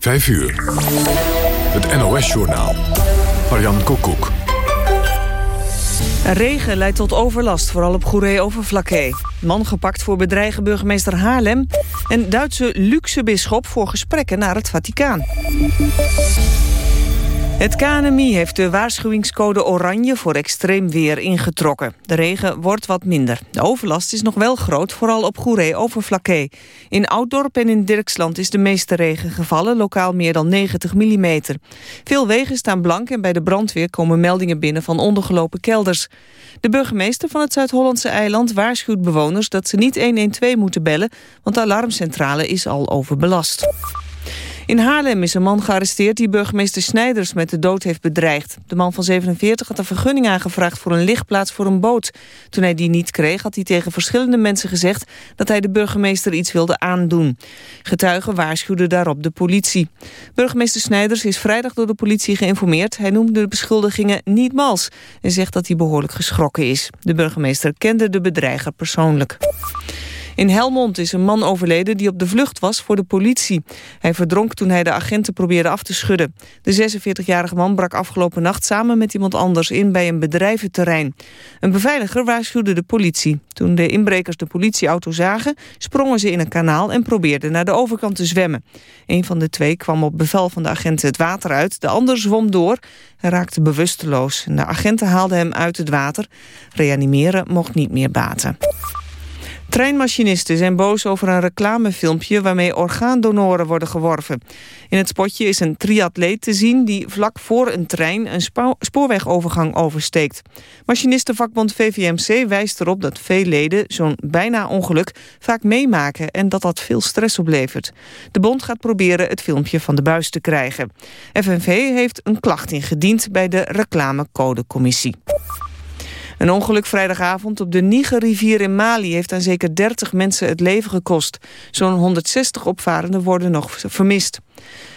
5 uur. Het NOS-journaal. Marian Koekoek. Regen leidt tot overlast, vooral op Goeree-Overflakkee. Man gepakt voor bedreigen burgemeester Haarlem... en Duitse luxe bisschop voor gesprekken naar het Vaticaan. Het KNMI heeft de waarschuwingscode oranje voor extreem weer ingetrokken. De regen wordt wat minder. De overlast is nog wel groot, vooral op Goeree-Overflakkee. In Ouddorp en in Dirksland is de meeste regen gevallen, lokaal meer dan 90 mm. Veel wegen staan blank en bij de brandweer komen meldingen binnen van ondergelopen kelders. De burgemeester van het Zuid-Hollandse eiland waarschuwt bewoners dat ze niet 112 moeten bellen, want de alarmcentrale is al overbelast. In Haarlem is een man gearresteerd die burgemeester Snijders met de dood heeft bedreigd. De man van 47 had een vergunning aangevraagd voor een lichtplaats voor een boot. Toen hij die niet kreeg had hij tegen verschillende mensen gezegd dat hij de burgemeester iets wilde aandoen. Getuigen waarschuwden daarop de politie. Burgemeester Snijders is vrijdag door de politie geïnformeerd. Hij noemde de beschuldigingen niet mals en zegt dat hij behoorlijk geschrokken is. De burgemeester kende de bedreiger persoonlijk. In Helmond is een man overleden die op de vlucht was voor de politie. Hij verdronk toen hij de agenten probeerde af te schudden. De 46-jarige man brak afgelopen nacht samen met iemand anders in bij een bedrijventerrein. Een beveiliger waarschuwde de politie. Toen de inbrekers de politieauto zagen, sprongen ze in een kanaal en probeerden naar de overkant te zwemmen. Een van de twee kwam op bevel van de agenten het water uit, de ander zwom door. Hij raakte bewusteloos. De agenten haalden hem uit het water. Reanimeren mocht niet meer baten. Treinmachinisten zijn boos over een reclamefilmpje waarmee orgaandonoren worden geworven. In het spotje is een triatleet te zien die vlak voor een trein een spoorwegovergang oversteekt. Machinistenvakbond VVMC wijst erop dat veel leden zo'n bijna ongeluk vaak meemaken en dat dat veel stress oplevert. De bond gaat proberen het filmpje van de buis te krijgen. FNV heeft een klacht ingediend bij de reclamecodecommissie. Een ongeluk vrijdagavond op de Nigerrivier in Mali... heeft aan zeker 30 mensen het leven gekost. Zo'n 160 opvarenden worden nog vermist.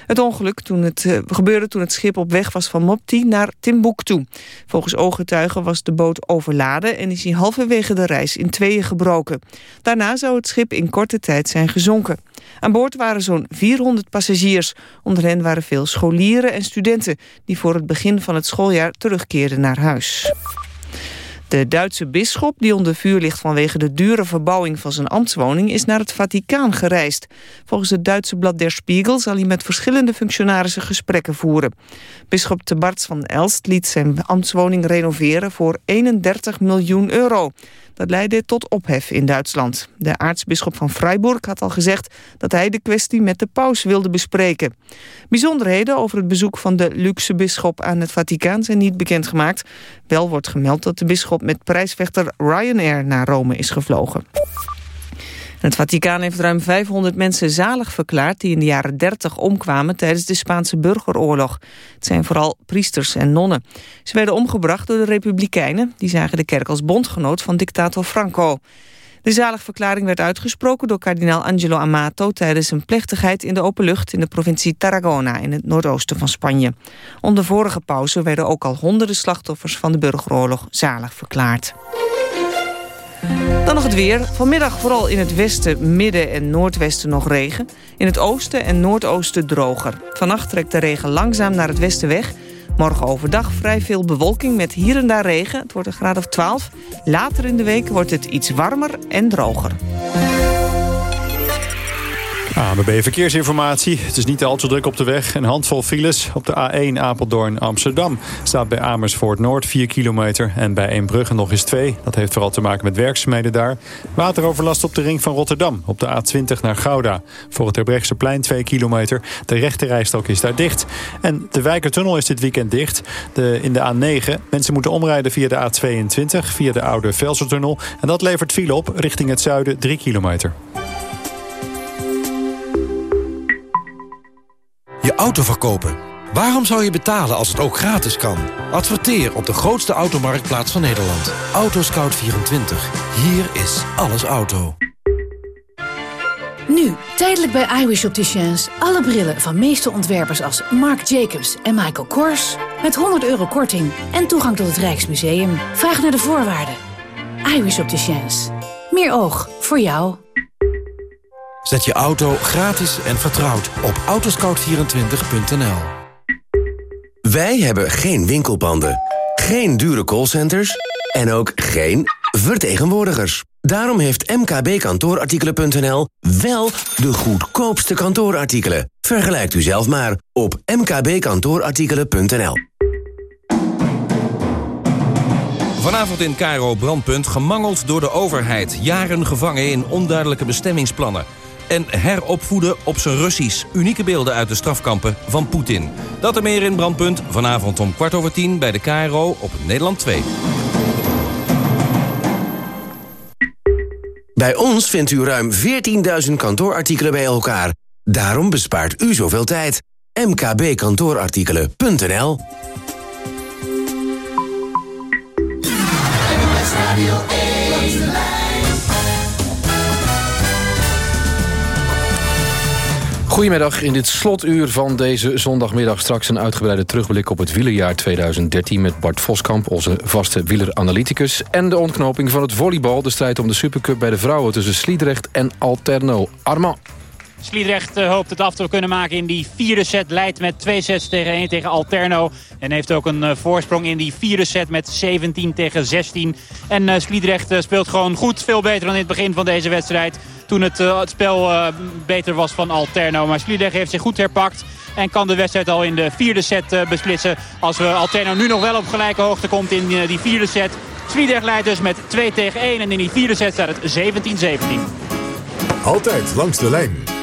Het ongeluk toen het, uh, gebeurde toen het schip op weg was van Mopti naar Timbuktu. Volgens ooggetuigen was de boot overladen en is hij halverwege de reis in tweeën gebroken. Daarna zou het schip in korte tijd zijn gezonken. Aan boord waren zo'n 400 passagiers. Onder hen waren veel scholieren en studenten... die voor het begin van het schooljaar terugkeerden naar huis. De Duitse bisschop, die onder vuur ligt vanwege de dure verbouwing van zijn ambtswoning, is naar het Vaticaan gereisd. Volgens het Duitse blad Der Spiegel zal hij met verschillende functionarissen gesprekken voeren. Bisschop Te Barts van Elst liet zijn ambtswoning renoveren voor 31 miljoen euro. Dat leidde tot ophef in Duitsland. De aartsbisschop van Freiburg had al gezegd dat hij de kwestie met de paus wilde bespreken. Bijzonderheden over het bezoek van de luxe bisschop aan het Vaticaan zijn niet bekendgemaakt. Wel wordt gemeld dat de bisschop met prijsvechter Ryanair naar Rome is gevlogen. Het Vaticaan heeft ruim 500 mensen zalig verklaard... die in de jaren 30 omkwamen tijdens de Spaanse burgeroorlog. Het zijn vooral priesters en nonnen. Ze werden omgebracht door de republikeinen. Die zagen de kerk als bondgenoot van dictator Franco. De zaligverklaring werd uitgesproken door kardinaal Angelo Amato... tijdens een plechtigheid in de open lucht in de provincie Tarragona... in het noordoosten van Spanje. Onder vorige pauze werden ook al honderden slachtoffers van de burgeroorlog zalig verklaard. Dan nog het weer. Vanmiddag vooral in het westen, midden en noordwesten nog regen. In het oosten en noordoosten droger. Vannacht trekt de regen langzaam naar het westen weg. Morgen overdag vrij veel bewolking met hier en daar regen. Het wordt een graad of 12. Later in de week wordt het iets warmer en droger. ANWB Verkeersinformatie. Het is niet al te druk op de weg. Een handvol files op de A1 Apeldoorn-Amsterdam. Staat bij Amersfoort Noord 4 kilometer. En bij Eembrugge nog eens 2. Dat heeft vooral te maken met werkzaamheden daar. Wateroverlast op de ring van Rotterdam. Op de A20 naar Gouda. Voor het plein 2 kilometer. De rechte rijstok is daar dicht. En de Wijkertunnel is dit weekend dicht. De, in de A9. Mensen moeten omrijden via de A22. Via de oude Velsertunnel. En dat levert file op richting het zuiden 3 kilometer. Je auto verkopen. Waarom zou je betalen als het ook gratis kan? Adverteer op de grootste automarktplaats van Nederland. Autoscout24. Hier is alles auto. Nu, tijdelijk bij iWish Opticians. Alle brillen van meeste ontwerpers als Marc Jacobs en Michael Kors. Met 100 euro korting en toegang tot het Rijksmuseum. Vraag naar de voorwaarden. iWish Opticians. Meer oog voor jou. Zet je auto gratis en vertrouwd op autoscout24.nl. Wij hebben geen winkelpanden, geen dure callcenters en ook geen vertegenwoordigers. Daarom heeft mkbkantoorartikelen.nl wel de goedkoopste kantoorartikelen. Vergelijkt u zelf maar op mkbkantoorartikelen.nl. Vanavond in Cairo brandpunt gemangeld door de overheid. Jaren gevangen in onduidelijke bestemmingsplannen. En heropvoeden op zijn Russisch. Unieke beelden uit de strafkampen van Poetin. Dat er meer in brandpunt vanavond om kwart over tien bij de Cairo op Nederland 2. Bij ons vindt u ruim 14.000 kantoorartikelen bij elkaar. Daarom bespaart u zoveel tijd. mkbkantoorartikelen.nl Goedemiddag, in dit slotuur van deze zondagmiddag straks een uitgebreide terugblik op het wielerjaar 2013 met Bart Voskamp, onze vaste wieleranalyticus. En de ontknoping van het volleybal, de strijd om de Supercup bij de vrouwen tussen Sliedrecht en Alterno. Armand. Sliedrecht eh, hoopt het af te kunnen maken in die vierde set. Leidt met 2 sets tegen 1 tegen Alterno. En heeft ook een eh, voorsprong in die vierde set met 17 tegen 16. En uh, Sliedrecht speelt gewoon goed. Veel beter dan in het begin van deze wedstrijd. Toen het, het spel beter was van Alterno. Maar Sliedrecht heeft zich goed herpakt. En kan de wedstrijd al in de vierde set beslissen. Als we Alterno nu nog wel op gelijke hoogte komt in die vierde set. Sliedrecht leidt dus met 2 tegen 1. En in die vierde set staat het 17-17. Altijd langs de lijn.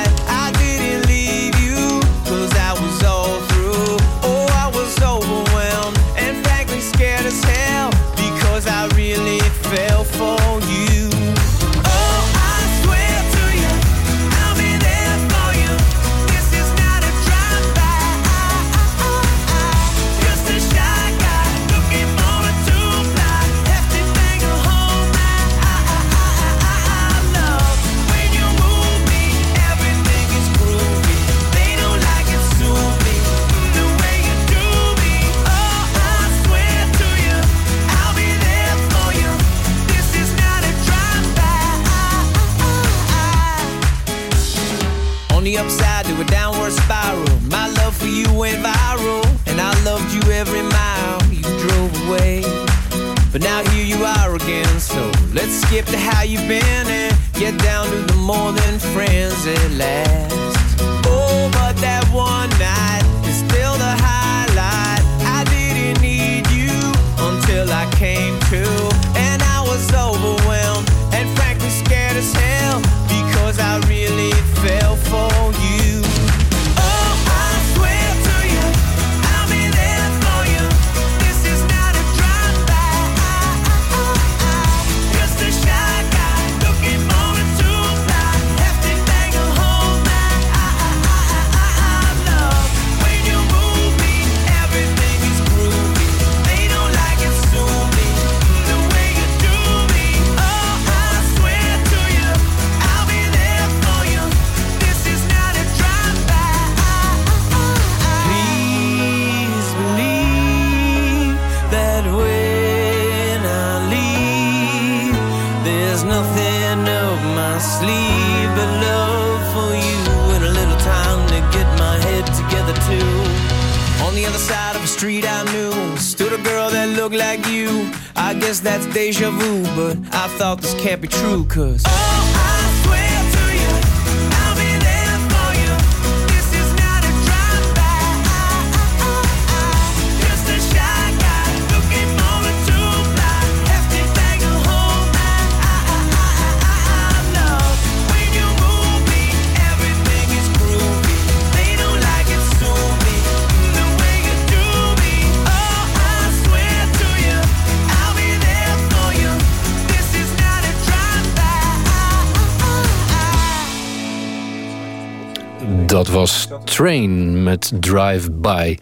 Train met Drive By.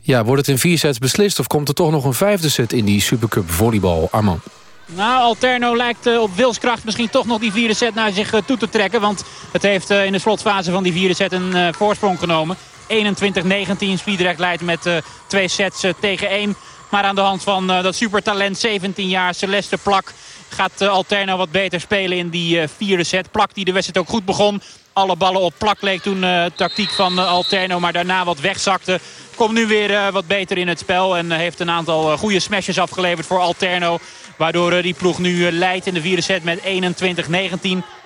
Ja, wordt het in vier sets beslist of komt er toch nog een vijfde set in die Supercup volleybal? Armand. Nou, Alterno lijkt uh, op wilskracht misschien toch nog die vierde set naar zich uh, toe te trekken. Want het heeft uh, in de slotfase van die vierde set een voorsprong genomen. 21-19. Sliedrecht leidt met twee sets tegen één. Maar aan de hand van dat supertalent, 17 jaar, Celeste Plak... gaat Alterno wat beter spelen in die vierde set. Plak die de wedstrijd ook goed begon alle ballen op plak leek toen uh, tactiek van uh, Alterno. Maar daarna wat wegzakte. Komt nu weer uh, wat beter in het spel. En heeft een aantal goede smashes afgeleverd voor Alterno. Waardoor die ploeg nu leidt in de vierde set met 21-19.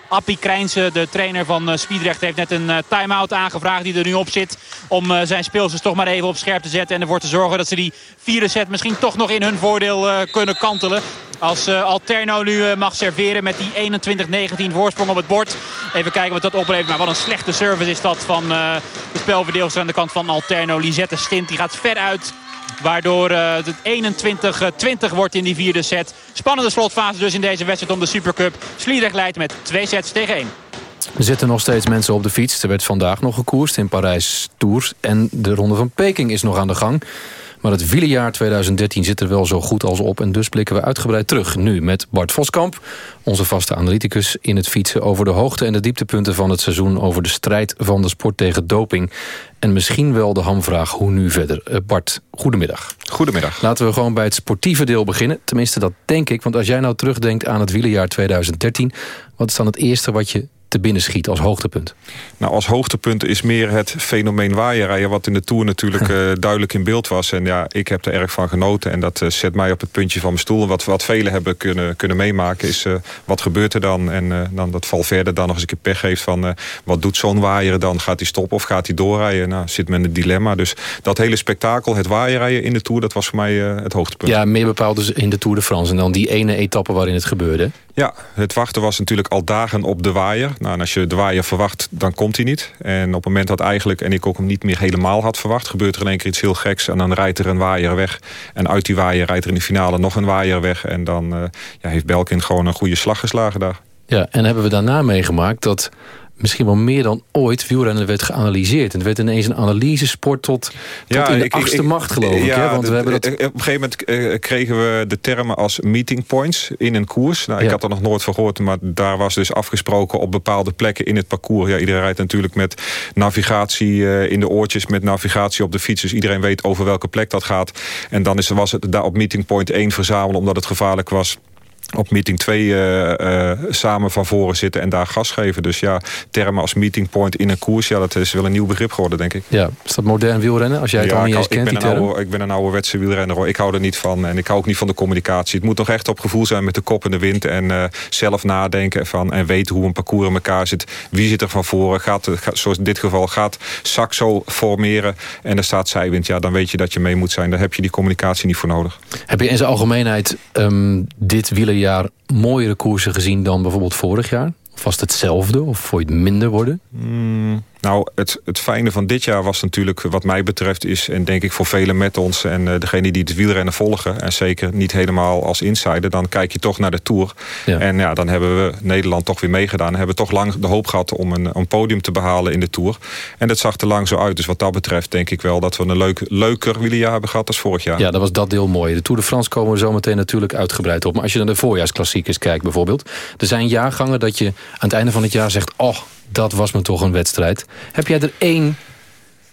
Appie Krijnse, de trainer van uh, Spiedrecht, heeft net een uh, time-out aangevraagd die er nu op zit. Om uh, zijn speelsters toch maar even op scherp te zetten. En ervoor te zorgen dat ze die vierde set misschien toch nog in hun voordeel kunnen kantelen. Als Alterno nu mag serveren met die 21-19 voorsprong op het bord. Even kijken wat dat oplevert. Maar wat een slechte service is dat van de spelverdeelster aan de kant van Alterno. Lisette Stint, die gaat ver uit Waardoor uh, het 21-20 wordt in die vierde set. Spannende slotfase dus in deze wedstrijd om de Supercup. Sliedrecht leidt met twee sets tegen één. Er zitten nog steeds mensen op de fiets. Er werd vandaag nog gekoerst in Parijs Tours. En de Ronde van Peking is nog aan de gang. Maar het wielerjaar 2013 zit er wel zo goed als op. En dus blikken we uitgebreid terug. Nu met Bart Voskamp, onze vaste analyticus... in het fietsen over de hoogte en de dieptepunten van het seizoen... over de strijd van de sport tegen doping. En misschien wel de hamvraag hoe nu verder. Uh, Bart, goedemiddag. Goedemiddag. Laten we gewoon bij het sportieve deel beginnen. Tenminste, dat denk ik. Want als jij nou terugdenkt aan het wielerjaar 2013... wat is dan het eerste wat je te binnen schiet als hoogtepunt? Nou, als hoogtepunt is meer het fenomeen waaierrijden... wat in de Tour natuurlijk uh, duidelijk in beeld was. En ja, ik heb er erg van genoten. En dat uh, zet mij op het puntje van mijn stoel. En wat, wat velen hebben kunnen, kunnen meemaken is... Uh, wat gebeurt er dan? En dan dat val verder dan nog eens een keer pech heeft van... wat doet zo'n waaier dan? Gaat hij stoppen of gaat hij doorrijden? Nou, zit men in het dilemma. Dus dat hele spektakel, het waaierrijden in de Tour... dat was voor mij het hoogtepunt. Ja, meer bepaald dus in de Tour de France. En dan die ene etappe waarin het gebeurde. Ja, het wachten was natuurlijk al dagen op de waaier. Nou, en als je de waaier verwacht, dan komt hij niet. En op het moment dat eigenlijk, en ik ook hem niet meer helemaal had verwacht... gebeurt er in één keer iets heel geks en dan rijdt er een waaier weg. En uit die waaier rijdt er in de finale nog een waaier weg. En dan uh, ja, heeft Belkin gewoon een goede slag geslagen daar. Ja, en hebben we daarna meegemaakt dat misschien wel meer dan ooit wielrennen werd geanalyseerd. En het werd ineens een analysesport tot, tot in de ik, achtste macht, geloof ik. Ja, Want we hebben dat... Op een gegeven moment eh, kregen we de termen als meeting points in een koers. Nou, ik had er nog nooit van gehoord, maar daar was dus afgesproken op bepaalde plekken in het parcours. Ja, iedereen rijdt natuurlijk met navigatie eh, in de oortjes, met navigatie op de fiets. Dus iedereen weet over welke plek dat gaat. En dan is, was het daar op meeting point 1 verzamelen omdat het gevaarlijk was op meeting 2 uh, uh, samen van voren zitten en daar gas geven. Dus ja, termen als meeting point in een koers, ja, dat is wel een nieuw begrip geworden, denk ik. Ja, is dat modern wielrennen? Als jij het ja, al niet eens kent, ik ben, een oude, ik ben een ouderwetse wielrenner, hoor. ik hou er niet van. En ik hou ook niet van de communicatie. Het moet toch echt op gevoel zijn met de kop in de wind en uh, zelf nadenken van, en weten hoe een parcours in elkaar zit. Wie zit er van voren? Gaat, gaat, zoals in dit geval, gaat Saxo formeren en er staat zijwind. Ja, dan weet je dat je mee moet zijn. Daar heb je die communicatie niet voor nodig. Heb je in zijn algemeenheid um, dit wielerjaar jaar mooiere koersen gezien dan bijvoorbeeld vorig jaar? Of was het hetzelfde? Of vond je het minder worden? Mm, nou, het, het fijne van dit jaar was natuurlijk, wat mij betreft, is... en denk ik voor velen met ons en uh, degene die het wielrennen volgen... en zeker niet helemaal als insider, dan kijk je toch naar de Tour. Ja. En ja, dan hebben we Nederland toch weer meegedaan. En hebben toch lang de hoop gehad om een, een podium te behalen in de Tour. En dat zag er lang zo uit. Dus wat dat betreft denk ik wel dat we een leuk, leuker wielerjaar hebben gehad als vorig jaar. Ja, dat was dat deel mooi. De Tour de France komen we zo meteen natuurlijk uitgebreid op. Maar als je naar de voorjaarsklassiekers kijkt bijvoorbeeld... er zijn jaargangen dat je aan het einde van het jaar zegt... oh, dat was me toch een wedstrijd. Heb jij er één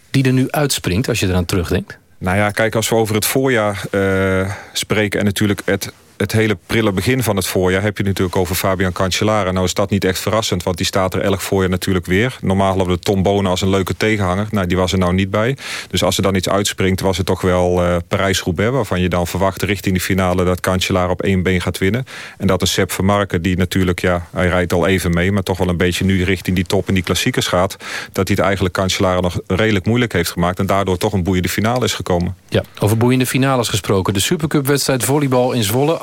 die er nu uitspringt als je eraan terugdenkt? Nou ja, kijk, als we over het voorjaar uh, spreken... en natuurlijk het het hele prille begin van het voorjaar heb je natuurlijk over Fabian Cancellara. Nou is dat niet echt verrassend, want die staat er elk voorjaar natuurlijk weer. Normaal hadden we Tom Bonen als een leuke tegenhanger. Nou, die was er nou niet bij. Dus als er dan iets uitspringt, was het toch wel uh, Parijs-Roubaix... waarvan je dan verwacht richting de finale dat Cancellara op één been gaat winnen. En dat een Sepp Vermarken, die natuurlijk, ja, hij rijdt al even mee... maar toch wel een beetje nu richting die top en die klassiekers gaat... dat hij het eigenlijk Cancellara nog redelijk moeilijk heeft gemaakt... en daardoor toch een boeiende finale is gekomen. Ja, over boeiende finales gesproken. De Supercup-wedstrijd volleybal in Zwolle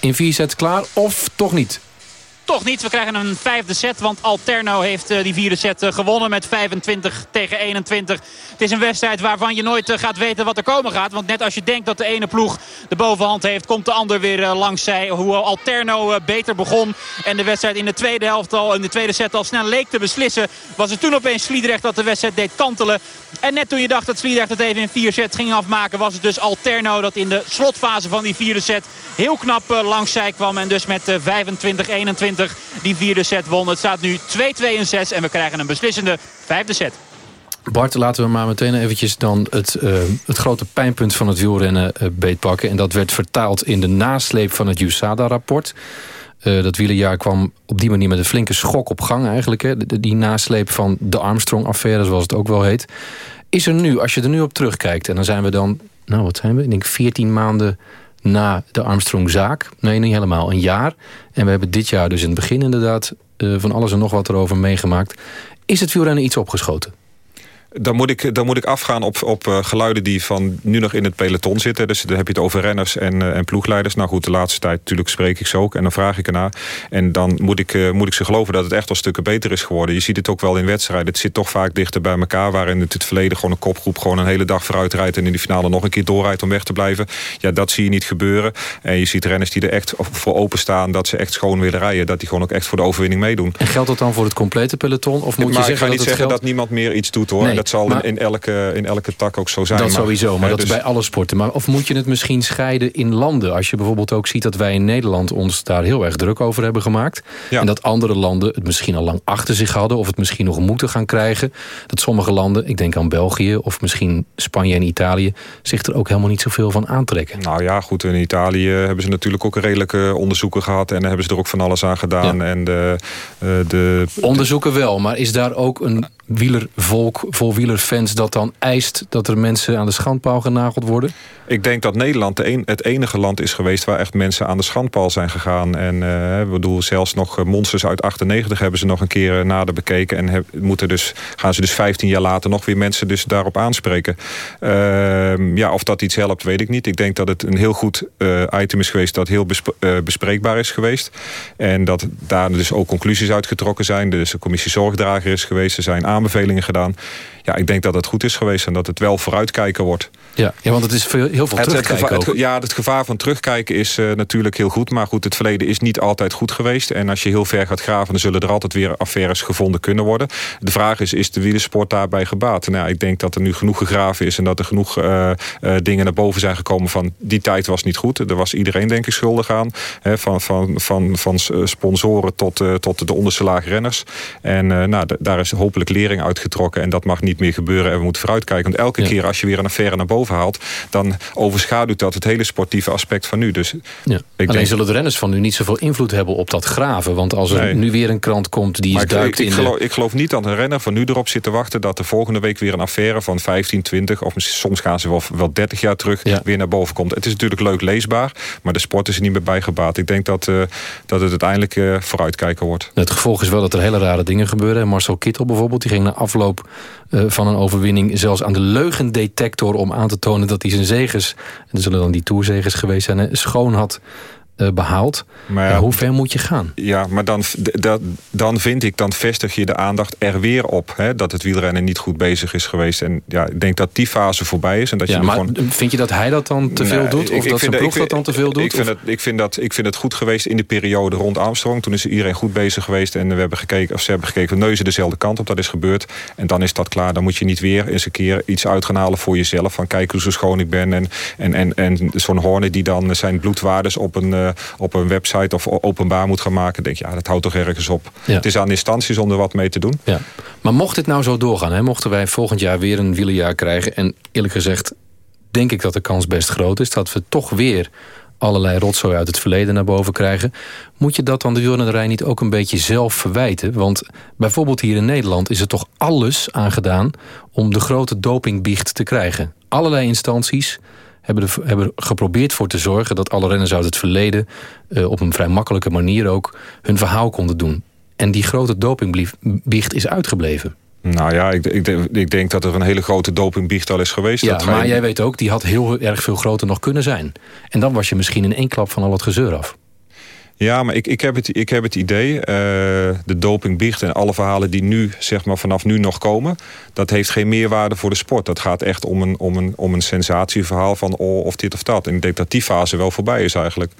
in vier sets klaar of toch niet? Toch niet. We krijgen een vijfde set. Want Alterno heeft die vierde set gewonnen met 25 tegen 21. Het is een wedstrijd waarvan je nooit gaat weten wat er komen gaat. Want net als je denkt dat de ene ploeg de bovenhand heeft... komt de ander weer langs zij. Hoe Alterno beter begon. En de wedstrijd in de tweede helft al, in de tweede set al snel leek te beslissen. Was het toen opeens Sliedrecht dat de wedstrijd deed kantelen. En net toen je dacht dat Sliedrecht het even in vier sets ging afmaken... was het dus Alterno dat in de slotfase van die vierde set... heel knap langs zij kwam. En dus met 25-21 die vierde set won. Het staat nu 2-2 in 6 en we krijgen een beslissende vijfde set. Bart, laten we maar meteen eventjes dan het, uh, het grote pijnpunt van het wielrennen uh, beetpakken. En dat werd vertaald in de nasleep van het USADA-rapport. Uh, dat wielerjaar kwam op die manier met een flinke schok op gang eigenlijk. Hè? Die nasleep van de Armstrong-affaire, zoals het ook wel heet. Is er nu, als je er nu op terugkijkt... en dan zijn we dan, nou wat zijn we? Ik denk 14 maanden na de Armstrong-zaak. Nee, niet helemaal, een jaar. En we hebben dit jaar dus in het begin inderdaad... van alles en nog wat erover meegemaakt. Is het wielrennen iets opgeschoten? Dan moet ik, dan moet ik afgaan op, op uh, geluiden die van nu nog in het peloton zitten. Dus dan heb je het over renners en, uh, en ploegleiders. Nou goed, de laatste tijd natuurlijk spreek ik ze ook. En dan vraag ik ernaar. En dan moet ik, uh, moet ik ze geloven dat het echt wel stukken beter is geworden. Je ziet het ook wel in wedstrijden. Het zit toch vaak dichter bij elkaar. Waarin het, het verleden gewoon een kopgroep gewoon een hele dag vooruit rijdt. En in de finale nog een keer doorrijdt om weg te blijven. Ja, dat zie je niet gebeuren. En je ziet renners die er echt voor openstaan. Dat ze echt schoon willen rijden. Dat die gewoon ook echt voor de overwinning meedoen. En geldt dat dan voor het complete peloton? Of moet maar je zeggen ik ga niet dat zeggen geldt... dat niemand meer iets doet hoor. Nee, dat zal maar... in, elke, in elke tak ook zo zijn. Dat maar, sowieso, maar dat dus, is bij alle sporten. Maar of moet je het misschien scheiden in landen? Als je bijvoorbeeld ook ziet dat wij in Nederland ons daar heel erg druk over hebben gemaakt. Ja. En dat andere landen het misschien al lang achter zich hadden. Of het misschien nog moeten gaan krijgen. Dat sommige landen, ik denk aan België of misschien Spanje en Italië... zich er ook helemaal niet zoveel van aantrekken. Nou ja, goed, in Italië hebben ze natuurlijk ook redelijke onderzoeken gehad. En daar hebben ze er ook van alles aan gedaan. Ja. En de, eh, de, Onderzoeken wel, maar is daar ook een wielervolk vol wielerfans dat dan eist dat er mensen aan de schandpaal genageld worden? Ik denk dat Nederland het enige land is geweest waar echt mensen aan de schandpaal zijn gegaan. En uh, ik bedoel, zelfs nog Monsters uit 98 hebben ze nog een keer nader bekeken. En moeten dus, gaan ze dus 15 jaar later nog weer mensen dus daarop aanspreken. Uh, ja, of dat iets helpt, weet ik niet. Ik denk dat het een heel goed item is geweest dat heel besp bespreekbaar is geweest. En dat daar dus ook conclusies uitgetrokken zijn. Dus de commissie zorgdrager is geweest. Er zijn aanbevelingen gedaan. Ja, ik denk dat het goed is geweest en dat het wel vooruitkijken wordt. Ja, ja want het is veel, heel veel het, het terugkijken gevaar, het, Ja, het gevaar van terugkijken is uh, natuurlijk heel goed. Maar goed, het verleden is niet altijd goed geweest. En als je heel ver gaat graven, dan zullen er altijd weer affaires gevonden kunnen worden. De vraag is, is de wielersport daarbij gebaat? Nou, ik denk dat er nu genoeg gegraven is en dat er genoeg uh, uh, dingen naar boven zijn gekomen van die tijd was niet goed. Er was iedereen denk ik schuldig aan. Hè, van, van, van, van sponsoren tot, tot de onderste laag renners. En nou, daar is hopelijk lering uitgetrokken. En dat mag niet meer gebeuren. En we moeten vooruitkijken. Want elke ja. keer als je weer een affaire naar boven haalt... dan overschaduwt dat het hele sportieve aspect van nu. Dus ja. ik Alleen denk... zullen de renners van nu niet zoveel invloed hebben op dat graven. Want als er nee. nu weer een krant komt die is ik, duikt ik, in ik geloof, de... ik geloof niet dat een renner van nu erop zit te wachten... dat er volgende week weer een affaire van 15, 20... of soms gaan ze wel, wel 30 jaar terug ja. weer naar boven komt. Het is natuurlijk leuk leesbaar, maar de sport is er niet meer bijgebaat. Ik denk dat, uh, dat het uiteindelijk uh, vooruitkijken wordt. Het gevolg is wel dat er hele rare dingen gebeuren. Marcel Kittel bijvoorbeeld, die ging na afloop uh, van een overwinning... zelfs aan de leugendetector om aan te tonen dat hij zijn en er zullen dan die toerzegers geweest zijn, schoon had behaald. Maar ja, hoe ver moet je gaan? Ja, maar dan, dat, dan vind ik, dan vestig je de aandacht er weer op. Hè, dat het wielrennen niet goed bezig is geweest. En ja, ik denk dat die fase voorbij is. En dat ja, je maar gewoon... vind je dat hij dat dan te veel nee, doet? Of ik, ik dat zijn ploeg dat dan te veel doet? Ik vind, het, ik, vind dat, ik vind het goed geweest in de periode rond Armstrong. Toen is iedereen goed bezig geweest. En we hebben gekeken, of ze hebben gekeken neuzen dezelfde kant op. Dat is gebeurd. En dan is dat klaar. Dan moet je niet weer eens een keer iets uit gaan halen voor jezelf. Van kijk hoe zo schoon ik ben. En, en, en, en zo'n Horne die dan zijn bloedwaardes op een, uh, op een website of openbaar moet gaan maken, denk je, ja, dat houdt toch ergens op. Ja. Het is aan instanties om er wat mee te doen. Ja. Maar mocht dit nou zo doorgaan, hè, mochten wij volgend jaar weer een wielerjaar krijgen... en eerlijk gezegd denk ik dat de kans best groot is... dat we toch weer allerlei rotzooi uit het verleden naar boven krijgen... moet je dat dan de wielrennerij niet ook een beetje zelf verwijten? Want bijvoorbeeld hier in Nederland is er toch alles aangedaan... om de grote dopingbiecht te krijgen. Allerlei instanties hebben, er, hebben geprobeerd voor te zorgen... dat alle renners uit het verleden uh, op een vrij makkelijke manier ook... hun verhaal konden doen. En die grote dopingbiecht is uitgebleven. Nou ja, ik, ik, ik, denk dat er een hele grote dopingbiecht al is geweest. Ja, dat maar jij weet ook, die had heel erg veel groter nog kunnen zijn. En dan was je misschien in één klap van al het gezeur af. Ja, maar ik, ik, heb, het, ik heb het idee, uh, de dopingbiecht en alle verhalen die nu, zeg maar, vanaf nu nog komen, dat heeft geen meerwaarde voor de sport. Dat gaat echt om een, om een, om een sensatieverhaal van oh, of dit of dat. En ik denk dat die fase wel voorbij is eigenlijk.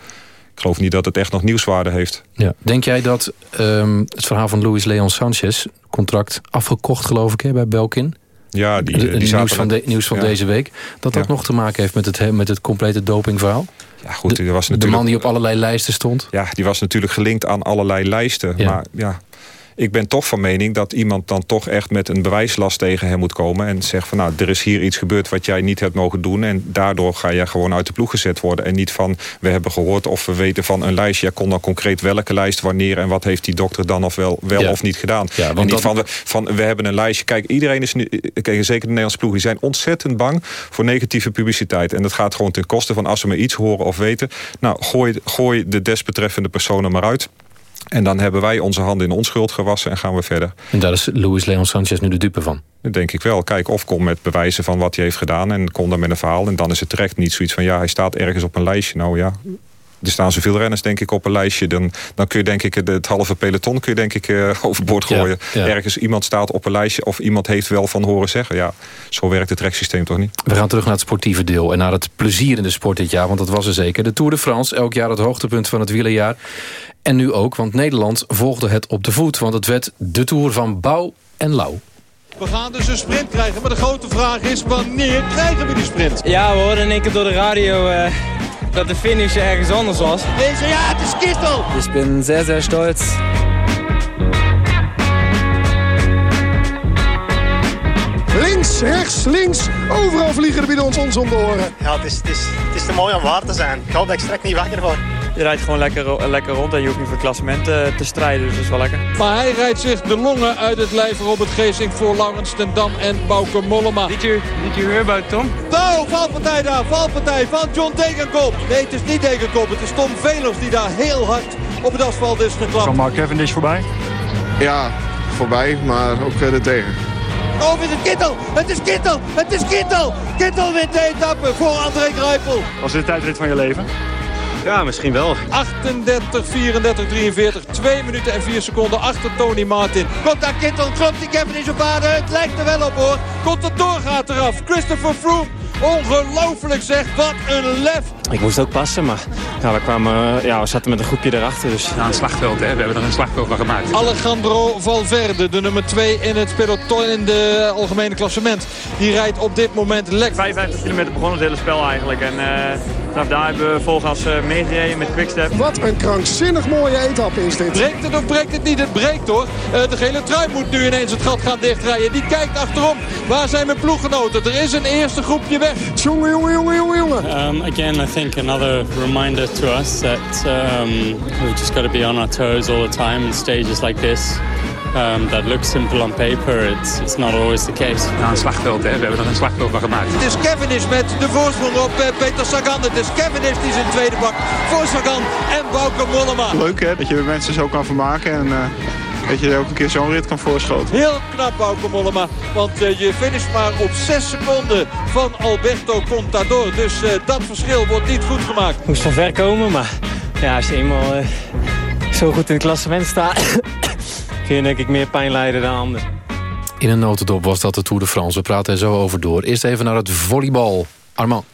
Ik geloof niet dat het echt nog nieuwswaarde heeft. Ja. Denk jij dat um, het verhaal van Luis Leon Sanchez, contract afgekocht geloof ik hè, bij Belkin... Ja, die, die, die nieuws van, de, nieuws van ja. deze week. Dat dat ja. nog te maken heeft met het, met het complete dopingverhaal? Ja, goed, de, was natuurlijk, de man die op allerlei lijsten stond? Ja, die was natuurlijk gelinkt aan allerlei lijsten. Ja. Maar ja, ik ben toch van mening dat iemand dan toch echt met een bewijslast tegen hem moet komen. En zegt van nou, er is hier iets gebeurd wat jij niet hebt mogen doen. En daardoor ga je gewoon uit de ploeg gezet worden. En niet van, we hebben gehoord of we weten van een lijstje. Ja, kon dan concreet welke lijst, wanneer en wat heeft die dokter dan of wel, wel ja. of niet gedaan. Ja, en niet dat... van, we, van, we hebben een lijstje. Kijk, iedereen is nu, kijk, zeker de Nederlandse ploeg, die zijn ontzettend bang voor negatieve publiciteit. En dat gaat gewoon ten koste van als ze maar iets horen of weten. Nou, gooi, gooi de desbetreffende personen maar uit. En dan hebben wij onze handen in onschuld gewassen en gaan we verder. En daar is Luis Leon Sanchez nu de dupe van? Dat denk ik wel. Kijk, of kom met bewijzen van wat hij heeft gedaan... en kom dan met een verhaal. En dan is het terecht niet zoiets van... ja, hij staat ergens op een lijstje. Nou ja, er staan zoveel renners denk ik op een lijstje. Dan, dan kun je denk ik het halve peloton kun je, denk ik, uh, overboord gooien. Ja, ja. Ergens iemand staat op een lijstje of iemand heeft wel van horen zeggen. Ja, zo werkt het rechtssysteem toch niet? We gaan terug naar het sportieve deel en naar het plezier in de sport dit jaar. Want dat was er zeker. De Tour de France, elk jaar het hoogtepunt van het wielerjaar. En nu ook, want Nederland volgde het op de voet. Want het werd de Tour van Bouw en Lauw. We gaan dus een sprint krijgen, maar de grote vraag is wanneer krijgen we die sprint? Ja, we hoorden in één keer door de radio uh, dat de finish ergens anders was. Deze, ja, het is Kittel! Ik ben zeer, zeer stolz. Links, rechts, links, overal vliegen de bidons ons om de oren. Ja, het is, het, is, het is te mooi om waar te zijn. Ik hoop dat ik straks niet wakker word. Je rijdt gewoon lekker, lekker rond en je hoeft niet voor het klassement te, te strijden, dus dat is wel lekker. Maar hij rijdt zich de longen uit het lijf Robert Geesink voor Laurens ten Dam en Bouke Mollema. Did you, did you hear about Tom? Nou, valpartij daar, valpartij van John Degenkop. Nee, het is niet Degenkop, het is Tom Velers die daar heel hard op het asfalt is geklapt. Van Mark Cavendish voorbij? Ja, voorbij, maar ook er tegen. Of is het Kittel? Het is Kittel! Het is Kittel! Kittel wint de etappe voor André Greipel. Was dit de tijdrit van je leven? Ja, misschien wel. 38, 34, 43. 2 minuten en 4 seconden achter Tony Martin. Komt daar Kittel, klopt die Cavendish op aarde. Het lijkt er wel op hoor. Komt er door, gaat eraf. Christopher Froome. Ongelooflijk zeg, wat een lef. Ik moest ook passen, maar ja, we, kwamen, ja, we zaten met een groepje erachter. Dus. Ja, een slagveld, hè? we hebben er een slagveld van gemaakt. Alejandro Valverde, de nummer 2 in het peloton in de algemene klassement. Die rijdt op dit moment lekker. 55 kilometer begon het hele spel eigenlijk. En uh, vanaf daar hebben we volgas uh, meegereden met Quickstep. Wat een krankzinnig mooie etappe is dit. Breekt het of breekt het niet? Het breekt hoor. Uh, de gele trui moet nu ineens het gat gaan dichtrijden. Die kijkt achterom. Waar zijn mijn ploeggenoten? Er is een eerste groepje weg. Jongen, jongen, jongen, jongen, jongen. Um, again, I think another reminder to us that um, we've just got to be on our toes all the time in stages like this. Um, that looks simple on paper, it's, it's not always the case. Ja, een slagveld, hè? we hebben er een slagveld van gemaakt. Het is Cavendish met de voorsprong op uh, Peter Sagan. Het is Cavendish die zijn tweede bak voor Sagan en Bauke Mollema. Leuk hè, dat je mensen zo kan vermaken en... Uh dat je ook een keer zo'n rit kan voorschoten. Heel knap, Bauke Mollema. Want uh, je finisht maar op 6 seconden van Alberto Contador. Dus uh, dat verschil wordt niet goed gemaakt. Moest van ver komen, maar ja, als je eenmaal uh, zo goed in het klassement staat... kun je denk ik meer pijn lijden dan anders. In een notendop was dat de Tour de France. We praten er zo over door. Eerst even naar het volleybal. Armand.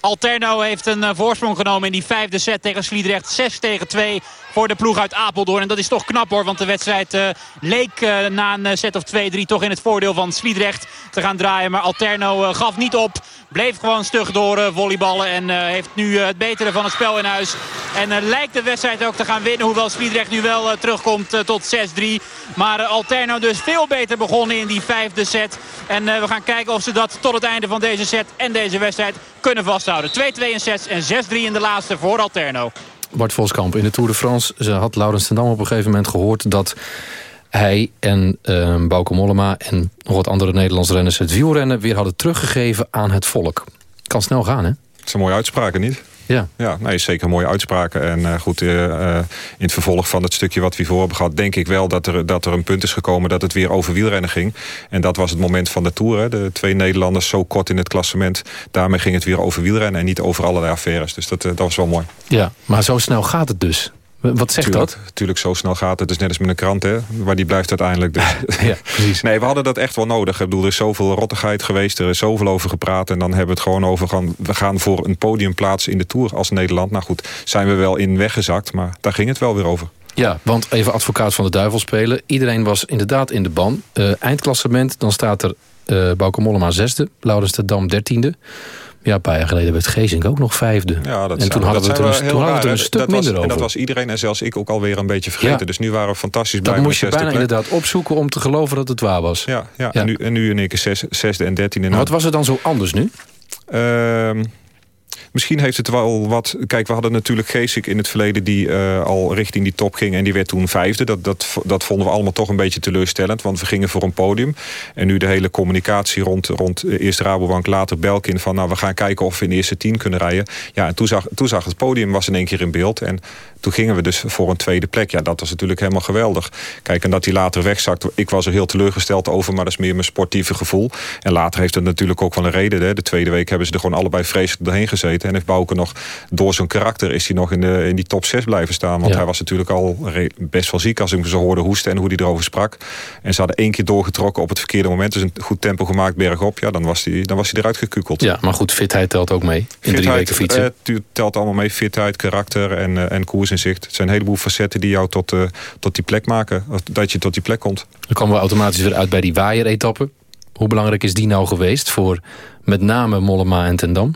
Alterno heeft een voorsprong genomen in die vijfde set tegen Sliedrecht. 6 tegen 2 voor de ploeg uit Apeldoorn. En dat is toch knap hoor, want de wedstrijd uh, leek uh, na een set of 2-3 toch in het voordeel van Sliedrecht te gaan draaien. Maar Alterno gaf niet op. Bleef gewoon stug door volleyballen en heeft nu het betere van het spel in huis. En lijkt de wedstrijd ook te gaan winnen, hoewel Sliedrecht nu wel terugkomt tot 6-3. Maar Alterno dus veel beter begonnen in die vijfde set. En we gaan kijken of ze dat tot het einde van deze set en deze wedstrijd kunnen vasthouden. 2-2 in sets en 6-3 in de laatste voor Alterno. Bart Voskamp in de Tour de France. Ze had Laurens ten Dam op een gegeven moment gehoord... dat hij en uh, Bauke Mollema en nog wat andere Nederlandse renners... het wielrennen weer hadden teruggegeven aan het volk. Kan snel gaan, hè? Het is een mooie uitspraak, niet? Ja, ja nee, zeker mooie uitspraken. En uh, goed, uh, uh, in het vervolg van het stukje wat we hiervoor hebben gehad... denk ik wel dat er, dat er een punt is gekomen dat het weer over wielrennen ging. En dat was het moment van de Tour. Hè. De twee Nederlanders zo kort in het klassement. Daarmee ging het weer over wielrennen en niet over allerlei affaires. Dus dat, dat was wel mooi. Ja, maar zo snel gaat het dus Wat zegt tuurlijk, dat? Tuurlijk, zo snel gaat het. Het is net als met een krant, hè. Maar die blijft uiteindelijk. Dus. ja, precies. Nee, we hadden dat echt wel nodig. Ik bedoel, er is zoveel rottigheid geweest. Er is zoveel over gepraat. En dan hebben we het gewoon over... Gaan, we gaan voor een podiumplaats in de Tour als Nederland. Nou goed, zijn we wel in weggezakt. Maar daar ging het wel weer over. Ja, want even advocaat van de duivel spelen. Iedereen was inderdaad in de ban. Uh, eindklassement, dan staat er uh, Bauke Mollema zesde. Laurens de Dam dertiende. Ja, een paar jaar geleden werd Geesink ook nog vijfde. Ja, dat en toen hadden we het er een, toen hadden we een stuk dat minder was, over. En dat was iedereen en zelfs ik ook alweer een beetje vergeten. Ja. Dus nu waren we fantastisch blij Dat moest je met bijna plek. inderdaad opzoeken om te geloven dat het waar was. Ja, ja, ja. En, nu, en nu in één keer zes, zesde en dertiende. Wat was er dan zo anders nu? Uh, Misschien heeft het wel wat... Kijk, we hadden natuurlijk Geesik in het verleden... die uh, al richting die top ging en die werd toen vijfde. Dat, dat, dat vonden we allemaal toch een beetje teleurstellend. Want we gingen voor een podium. En nu de hele communicatie rond, rond eerst Rabobank, later Belkin... van nou, we gaan kijken of we in de eerste tien kunnen rijden. Ja, en toen zag, toen zag het podium was in één keer in beeld. En toen gingen we dus voor een tweede plek. Ja, dat was natuurlijk helemaal geweldig. Kijk, en dat hij later wegzakt. Ik was er heel teleurgesteld over, maar dat is meer mijn sportieve gevoel. En later heeft het natuurlijk ook wel een reden. Hè. De tweede week hebben ze er gewoon allebei vreselijk doorheen gezeten. En heeft Bouke nog, door zijn karakter, is hij nog in, de, in die top 6 blijven staan. Want Ja. hij was natuurlijk al best wel ziek als ik hem zo hoorde hoesten en hoe hij erover sprak. En ze hadden één keer doorgetrokken op het verkeerde moment. Dus een goed tempo gemaakt bergop. Ja, dan was hij, dan was hij eruit gekukeld. Ja, maar goed, fitheid telt ook mee. In drie weken fietsen. tu- telt allemaal mee. Fitheid, karakter en, eh, en koersinzicht. Het zijn een heleboel facetten die jou tot, eh, tot die plek maken. Dat je tot die plek komt. Dan komen we automatisch weer uit bij die waaier-etappe. Hoe belangrijk is die nou geweest voor met name Mollema en Ten Dam?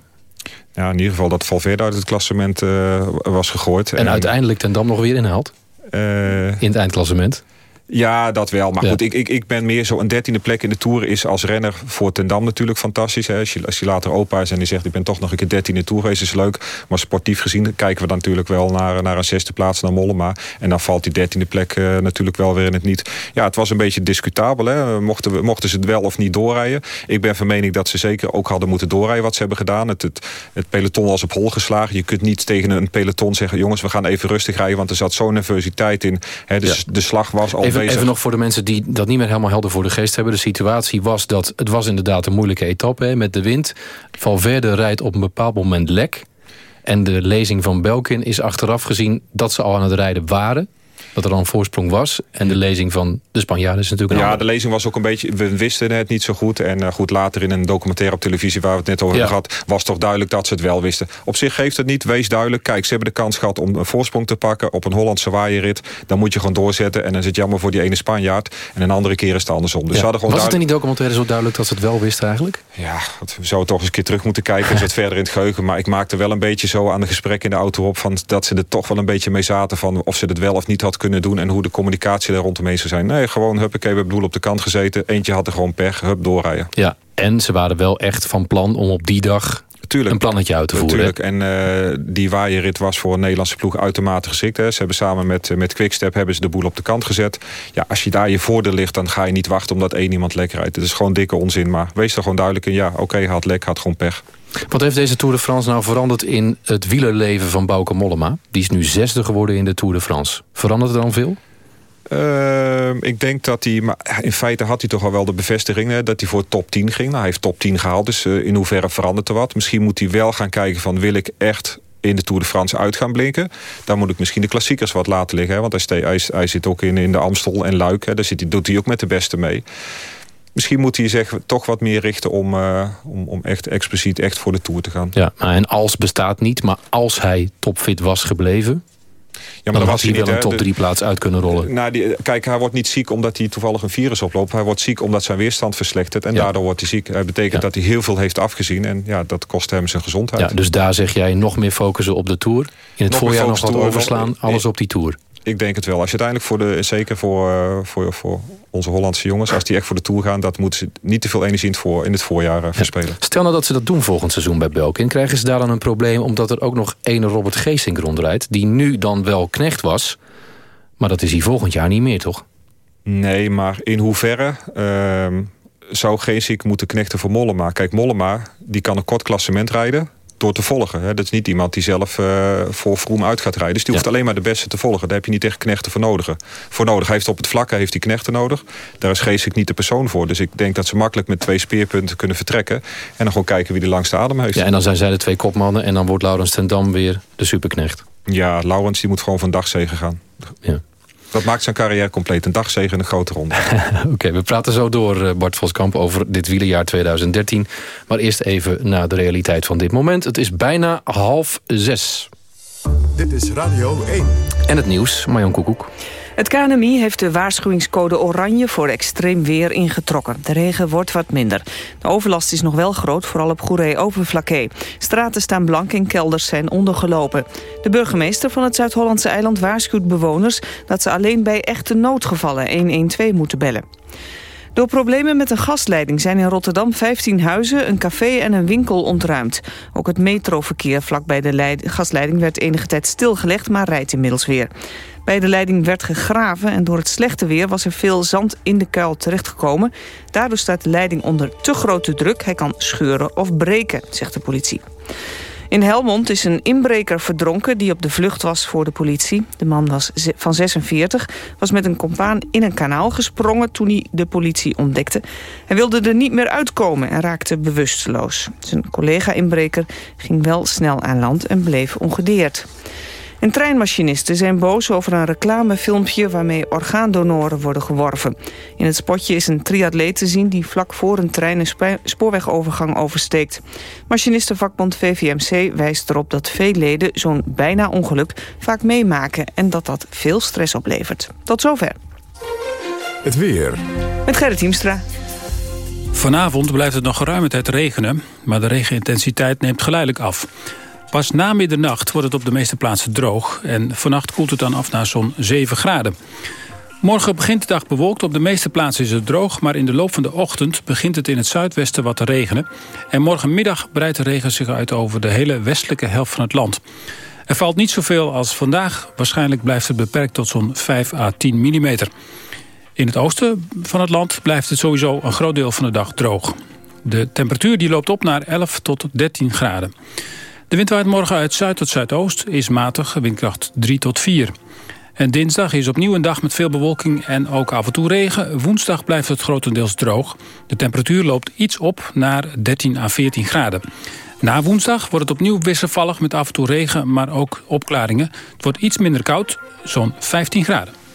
Ja, in ieder geval dat Valverde uit het klassement eh, was gegooid. En uiteindelijk Ten Dam nog weer inhaalt? Eh, In het eindklassement? Ja, dat wel. Maar Ja. goed, ik, ik, ik ben meer zo... Een dertiende plek in de Tour is als renner voor Ten Dam natuurlijk fantastisch. Hè. Als, je, als je later opa is en die zegt... ik ben toch nog een keer dertiende Tour geweest, is leuk. Maar sportief gezien kijken we dan natuurlijk wel naar, naar een zesde plaats, naar Mollema. En dan valt die dertiende plek eh, natuurlijk wel weer in het niet. Ja, het was een beetje discutabel. Hè. Mochten, we, mochten ze het wel of niet doorrijden? Ik ben van mening dat ze zeker ook hadden moeten doorrijden wat ze hebben gedaan. Het, het, het peloton was op hol geslagen. Je kunt niet tegen een peloton zeggen... jongens, we gaan even rustig rijden, want er zat zo'n nervositeit in. Hè, dus de slag was al Even, even nog voor de mensen die dat niet meer helemaal helder voor de geest hebben. De situatie was dat het was inderdaad een moeilijke etappe hè, met de wind. Valverde rijdt op een bepaald moment lek. En de lezing van Belkin is achteraf gezien dat ze al aan het rijden waren. Dat er al een voorsprong was. En de lezing van de Spanjaarden is natuurlijk een Ja, andere. de lezing was ook een beetje... We wisten het niet zo goed. En eh, goed, later in een documentaire op televisie... waar we het net over Ja. hebben gehad... was toch duidelijk dat ze het wel wisten. Op zich geeft het niet. Wees duidelijk. Kijk, ze hebben de kans gehad om een voorsprong te pakken... op een Hollandse waaierrit. Dan moet je gewoon doorzetten. En dan is het jammer voor die ene Spanjaard. En een andere keer is het andersom. Dus Ja. hadden gewoon was het in die documentaire zo duidelijk dat ze het wel wisten eigenlijk? Ja, we zouden toch eens een keer terug moeten kijken. Eens wat verder in het geheugen. Maar ik maakte wel een beetje zo aan de gesprekken in de auto op... Van dat ze er toch wel een beetje mee zaten... van of ze het wel of niet had kunnen doen... en hoe de communicatie daar rondomheen zou zijn. Nee, gewoon, huppakee, we hebben doel op de kant gezeten. Eentje had er gewoon pech, hup, doorrijden. Ja, en ze waren wel echt van plan om op die dag Tuurlijk. een plannetje uit te voeren. En eh, die waaierrit was voor een Nederlandse ploeg uitermate geschikt. Hè. Ze hebben samen met, met Quickstep hebben ze de boel op de kant gezet. Ja, als je daar je voordeel ligt, dan ga je niet wachten omdat één iemand lek rijdt. Het is gewoon dikke onzin. Maar wees er gewoon duidelijk in. Ja, oké, had lek, had gewoon pech. Wat heeft deze Tour de France nou veranderd in het wielerleven van Bauke Mollema? Die is nu zesde geworden in de Tour de France. Verandert er dan veel? Ehm, ik denk dat hij, maar in feite had hij toch al wel de bevestiging hè, dat hij voor top 10 ging. Nou, hij heeft top 10 gehaald, dus eh, in hoeverre verandert er wat? Misschien moet hij wel gaan kijken van wil ik echt in de Tour de France uit gaan blinken. Dan moet ik misschien de klassiekers wat laten liggen. Hè, want hij, zit ook in, in de Amstel en Luik. Hè, daar zit doet hij ook met de beste mee. Misschien moet hij zich toch wat meer richten om, eh, om, om echt expliciet echt voor de Tour te gaan. Ja, maar en als bestaat niet, maar als hij topfit was gebleven... Ja, dan dat had was hij hij wel niet, een top De- 3 plaats uit kunnen rollen. Nou, die, kijk, hij wordt niet ziek omdat hij toevallig een virus oploopt. Hij wordt ziek omdat zijn weerstand verslechtert. En daardoor wordt hij ziek. Dat betekent dat hij heel veel heeft afgezien. En ja, dat kost hem zijn gezondheid. Ja, dus daar zeg jij nog meer focussen op de Tour. In het Nog voorjaar nog wat overslaan, nog- alles op die Tour. Ik denk het wel. Als je uiteindelijk voor de, zeker voor, eh, voor, voor onze Hollandse jongens, als die echt voor de Tour gaan, dat moeten ze niet te veel energie in het, voor, in het voorjaar eh, verspelen. Stel nou dat ze dat doen volgend seizoen bij Belkin. Krijgen ze daar dan een probleem omdat er ook nog ene Robert Geesink rondrijdt... die nu dan wel knecht was, maar dat is hij volgend jaar niet meer, toch? Nee, maar in hoeverre ehm, zou Geesink moeten knechten voor Mollema? Kijk, Mollema die kan een kort klassement rijden door te volgen. Hè. Dat is niet iemand die zelf eh, voor Vroom uit gaat rijden. Dus die hoeft alleen maar de beste te volgen. Daar heb je niet echt knechten voor nodig. Voor nodig. Hij heeft op het vlakke heeft hij knechten nodig. Daar is Geesink niet de persoon voor. Dus ik denk dat ze makkelijk met twee speerpunten kunnen vertrekken. En dan gewoon kijken wie de langste adem heeft. Ja, en dan zijn zij de twee kopmannen en dan wordt Laurens ten Dam weer de superknecht. Ja, Laurens die moet gewoon van dagzegen gaan. Ja. Dat maakt zijn carrière compleet. Een dagzegen in een grote ronde. Oké, we praten zo door, eh, Bart Voskamp, over dit wielerjaar 2013. Maar eerst even naar de realiteit van dit moment. Het is bijna half zes. Dit is Radio 1. En het nieuws, Marjan Koekoek. Het KNMI heeft de waarschuwingscode oranje voor extreem weer ingetrokken. De regen wordt wat minder. De overlast is nog wel groot, vooral op Goeree-Overflakkee. Straten staan blank en kelders zijn ondergelopen. De burgemeester van het Zuid-Hollandse eiland waarschuwt bewoners... dat ze alleen bij echte noodgevallen 112 moeten bellen. Door problemen met een gasleiding zijn in Rotterdam 15 huizen, een café en een winkel ontruimd. Ook het metroverkeer vlakbij de gasleiding werd enige tijd stilgelegd, maar rijdt inmiddels weer. Bij de leiding werd gegraven en door het slechte weer was er veel zand in de kuil terechtgekomen. Daardoor staat de leiding onder te grote druk. Hij kan scheuren of breken, zegt de politie. In Helmond is een inbreker verdronken die op de vlucht was voor de politie. De man was van 46, was met een compaan in een kanaal gesprongen toen hij de politie ontdekte. Hij wilde er niet meer uitkomen en raakte bewusteloos. Zijn collega-inbreker ging wel snel aan land en bleef ongedeerd. En treinmachinisten zijn boos over een reclamefilmpje... waarmee orgaandonoren worden geworven. In het spotje is een triatleet te zien... die vlak voor een trein een spoorwegovergang oversteekt. Machinistenvakbond VVMC wijst erop dat veel leden... zo'n bijna ongeluk vaak meemaken... en dat dat veel stress oplevert. Tot zover. Het weer. Met Gerrit Hiemstra. Vanavond blijft het nog geruime tijd regenen... maar de regenintensiteit neemt geleidelijk af. Pas na middernacht wordt het op de meeste plaatsen droog... en vannacht koelt het dan af naar zo'n 7 graden. Morgen begint de dag bewolkt. Op de meeste plaatsen is het droog... maar in de loop van de ochtend begint het in het zuidwesten wat te regenen. En morgenmiddag breidt de regen zich uit over de hele westelijke helft van het land. Er valt niet zoveel als vandaag. Waarschijnlijk blijft het beperkt tot zo'n 5 à 10 millimeter. In het oosten van het land blijft het sowieso een groot deel van de dag droog. De temperatuur die loopt op naar 11 tot 13 graden. De wind waait morgen uit zuid tot zuidoost, is matig, windkracht 3 tot 4. En dinsdag is opnieuw een dag met veel bewolking en ook af en toe regen. Woensdag blijft het grotendeels droog. De temperatuur loopt iets op naar 13 à 14 graden. Na woensdag wordt het opnieuw wisselvallig met af en toe regen, maar ook opklaringen. Het wordt iets minder koud, zo'n 15 graden.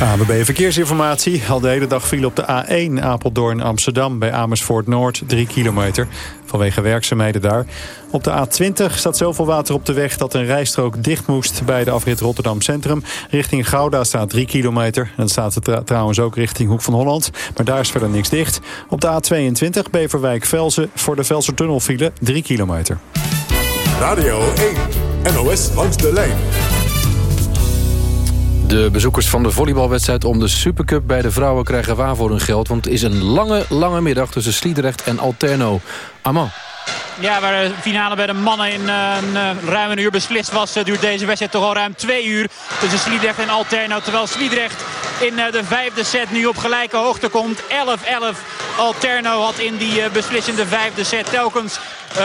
ABB Verkeersinformatie. Al de hele dag viel op de A1 Apeldoorn Amsterdam bij Amersfoort Noord 3 kilometer. Vanwege werkzaamheden daar. Op de A20 staat zoveel water op de weg dat een rijstrook dicht moest bij de afrit Rotterdam Centrum. Richting Gouda staat 3 kilometer. En staat er trouwens ook richting Hoek van Holland. Maar daar is verder niks dicht. Op de A22 Beverwijk-Velzen voor de Velsertunnel file 3 kilometer. Radio 1, NOS langs de lijn. De bezoekers van de volleybalwedstrijd om de Supercup bij de vrouwen krijgen waar voor hun geld. Want het is een lange, lange middag tussen Sliedrecht en Alterno. Amman. Ja, waar de finale bij de mannen in uh, een uh, ruim een uur beslist was... Uh, duurt deze wedstrijd toch al ruim twee uur tussen Sliedrecht en Alterno. Terwijl Sliedrecht in de vijfde set nu op gelijke hoogte komt. 11-11. Alterno had in die beslissende vijfde set telkens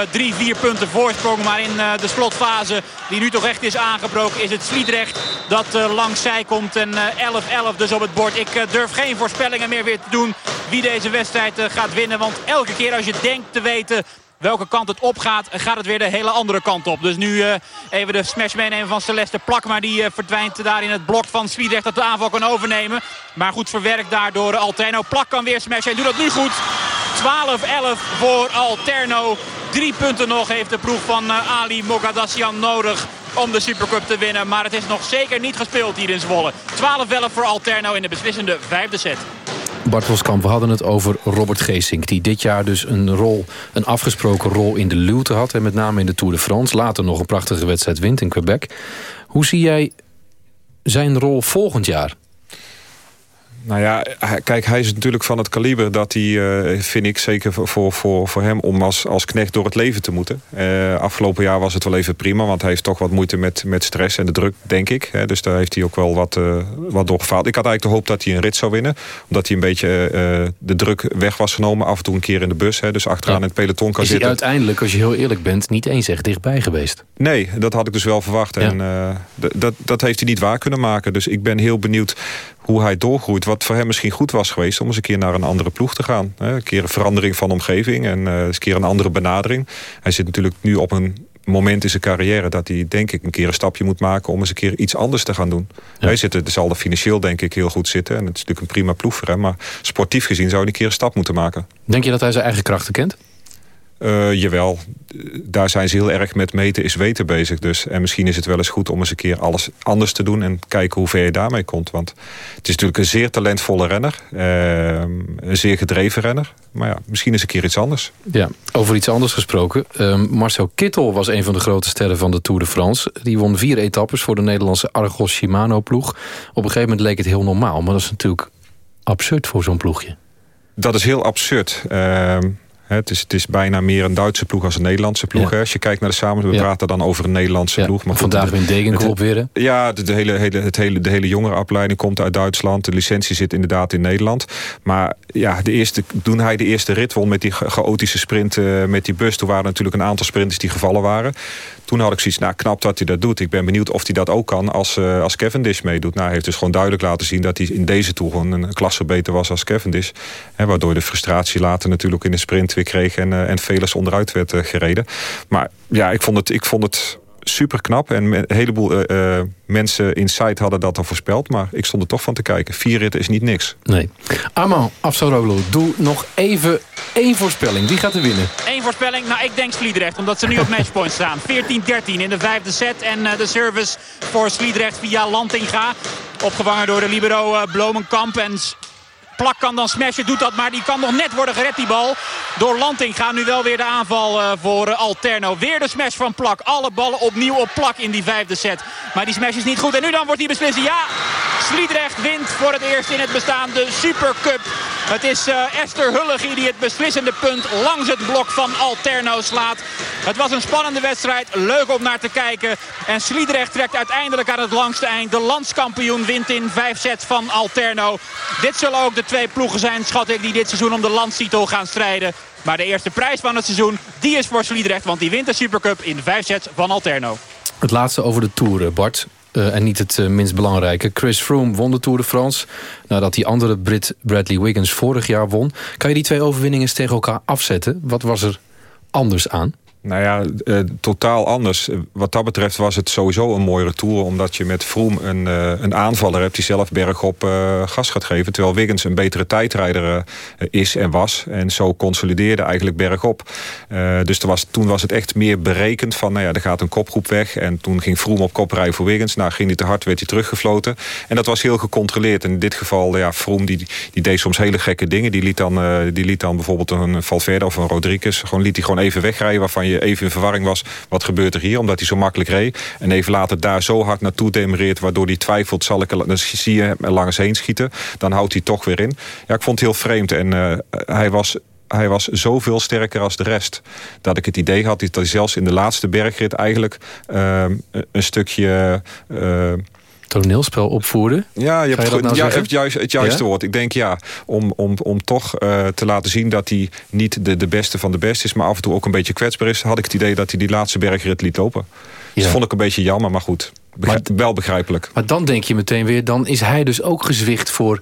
drie, vier punten voorsprong. Maar in de slotfase, die nu toch echt is aangebroken, is het Sliedrecht dat langs zij komt. En 11-11 dus op het bord. Ik durf geen voorspellingen meer weer te doen wie deze wedstrijd gaat winnen. Want elke keer als je denkt te weten welke kant het opgaat, gaat het weer de hele andere kant op. Dus nu uh, even de smash meenemen van Celeste Plak. Maar die uh, verdwijnt daar in het blok van Swiedrecht dat de aanval kan overnemen. Maar goed verwerkt daardoor Alterno. Plak kan weer smashen en doet dat nu goed. 12-11 voor Alterno. Drie punten nog heeft de ploeg van uh, Ali Mogadassian nodig om de Supercup te winnen. Maar het is nog zeker niet gespeeld hier in Zwolle. 12-11 voor Alterno in de beslissende vijfde set. Bart Voskamp, we hadden het over Robert Geesink... die dit jaar dus een, rol, een afgesproken rol in de luwte had... en met name in de Tour de France. Later nog een prachtige wedstrijd wint in Quebec. Hoe zie jij zijn rol volgend jaar? Nou ja, kijk, hij is natuurlijk van het kaliber dat hij, uh, vind ik, zeker voor, voor, voor hem... om als, als knecht door het leven te moeten. Uh, afgelopen jaar was het wel even prima, want hij heeft toch wat moeite met, met stress en de druk, denk ik. Hè, dus daar heeft hij ook wel wat, uh, wat door gefaald. Ik had eigenlijk de hoop dat hij een rit zou winnen. Omdat hij een beetje de druk weg was genomen. Af en toe een keer in de bus, hè, dus achteraan in het peloton kan is zitten. Is hij uiteindelijk, als je heel eerlijk bent, niet eens echt dichtbij geweest? Nee, dat had ik dus wel verwacht. En dat, dat heeft hij niet waar kunnen maken. Dus ik ben heel benieuwd hoe hij doorgroeit. Wat voor hem misschien goed was geweest om eens een keer naar een andere ploeg te gaan. Een keer een verandering van omgeving en eens een keer een andere benadering. Hij zit natuurlijk nu op een moment in zijn carrière... dat hij denk ik een keer een stapje moet maken... om eens een keer iets anders te gaan doen. Hij zit, er zal er financieel denk ik heel goed zitten. En het is natuurlijk een prima ploeg voor hem. Maar sportief gezien zou hij een keer een stap moeten maken. Denk je dat hij zijn eigen krachten kent? Uh, jawel, daar zijn ze heel erg met meten is weten bezig. Dus. En misschien is het wel eens goed om eens een keer alles anders te doen... en kijken hoe ver je daarmee komt. Want het is natuurlijk een zeer talentvolle renner. Uh, een zeer gedreven renner. Maar ja, misschien is een keer iets anders. Ja, over iets anders gesproken. Uh, Marcel Kittel was een van de grote sterren van de Tour de France. Die won vier etappes voor de Nederlandse Argos Shimano-ploeg. Op een gegeven moment leek het heel normaal. Maar dat is natuurlijk absurd voor zo'n ploegje. Dat is heel absurd. Ehm, het is, het is bijna meer een Duitse ploeg als een Nederlandse ploeg. Als je kijkt naar de samen, we praten dan over een Nederlandse ploeg. Maar Vandaag weer Degenkolb weer. Ja, de, de, hele, hele, het hele, de hele jongerenopleiding komt uit Duitsland. De licentie zit inderdaad in Nederland. Maar ja, de eerste, toen hij de eerste rit won met die chaotische sprint uh, met die bus... toen waren natuurlijk een aantal sprinters die gevallen waren. Toen had ik zoiets, nou knap dat hij dat doet. Ik ben benieuwd of hij dat ook kan als, uh, als Cavendish meedoet. Nou, hij heeft dus gewoon duidelijk laten zien dat hij in deze toer een klasse beter was als Cavendish. Hè, waardoor de frustratie later natuurlijk in de sprint weer kreeg en, uh, en Velers onderuit werd uh, gereden. Maar ja, ik vond het, ik vond het super knap. En een heleboel uh, mensen in site hadden dat al voorspeld. Maar ik stond er toch van te kijken. Vier ritten is niet niks. Nee. Arman Afsaroglu, doe nog even één voorspelling. Wie gaat er winnen? Eén voorspelling? Nou, ik denk Sliedrecht. Omdat ze nu op matchpoint staan. 14-13 in de vijfde set. En uh, de service voor Sliedrecht via Lantinga. Opgevangen door de libero uh, Blomenkamp. En Plak kan dan smashen, doet dat, maar die kan nog net worden gered, die bal. Door Lanting gaat nu wel weer de aanval uh, voor uh, Alterno. Weer de smash van Plak. Alle ballen opnieuw op Plak in die vijfde set. Maar die smash is niet goed. En nu dan wordt die beslissing. Ja, Sliedrecht wint voor het eerst in het bestaan de Supercup. Het is uh, Esther Hulligie die het beslissende punt langs het blok van Alterno slaat. Het was een spannende wedstrijd. Leuk om naar te kijken. En Sliedrecht trekt uiteindelijk aan het langste eind. De landskampioen wint in vijf sets van Alterno. Dit zullen ook de twee ploegen zijn, schat ik, die dit seizoen om de landstitel gaan strijden. Maar de eerste prijs van het seizoen, die is voor Sliedrecht. Want die wint de Supercup in vijf sets van Alterno. Het laatste over de Tour, Bart. Uh, en niet het uh, minst belangrijke. Chris Froome won de Tour de France. Nadat die andere Brit Bradley Wiggins vorig jaar won. Kan je die twee overwinningen tegen elkaar afzetten? Wat was er anders aan? Nou ja, uh, totaal anders. Wat dat betreft was het sowieso een mooie tour... omdat je met Vroom een, uh, een aanvaller hebt die zelf bergop uh, gas gaat geven... terwijl Wiggins een betere tijdrijder is en was. En zo consolideerde eigenlijk bergop. dus er was, toen was het echt meer berekend van... nou ja, er gaat een kopgroep weg. En toen ging Vroom op kop rijden voor Wiggins. Nou, ging hij te hard, werd hij teruggefloten. En dat was heel gecontroleerd. En in dit geval, ja, Vroom die, die deed soms hele gekke dingen. Die liet dan, die liet dan bijvoorbeeld een Valverde of een Rodriguez... gewoon liet hij gewoon even wegrijden waarvan je even in verwarring was... wat gebeurt er hier, omdat hij zo makkelijk reed. En even later daar zo hard naartoe demereert... waardoor hij twijfelt, zal ik er, dan zie je hem langs heen schieten. Dan houdt hij toch weer in. Ja, ik vond het heel vreemd. En uh, hij was hij was zoveel sterker als de rest. Dat ik het idee had dat hij zelfs in de laatste bergrit... eigenlijk uh, een stukje... Uh, toneelspel opvoeren? Ja, je hebt, je nou ja, het juiste, het juiste ja? woord. Ik denk ja, om, om, om toch uh, te laten zien dat hij niet de, de beste van de beste is... maar af en toe ook een beetje kwetsbaar is... had ik het idee dat hij die laatste bergrit liet lopen. Dat vond ik een beetje jammer, maar goed. Begrijp, maar, wel begrijpelijk. Maar dan denk je meteen weer... dan is hij dus ook gezwicht voor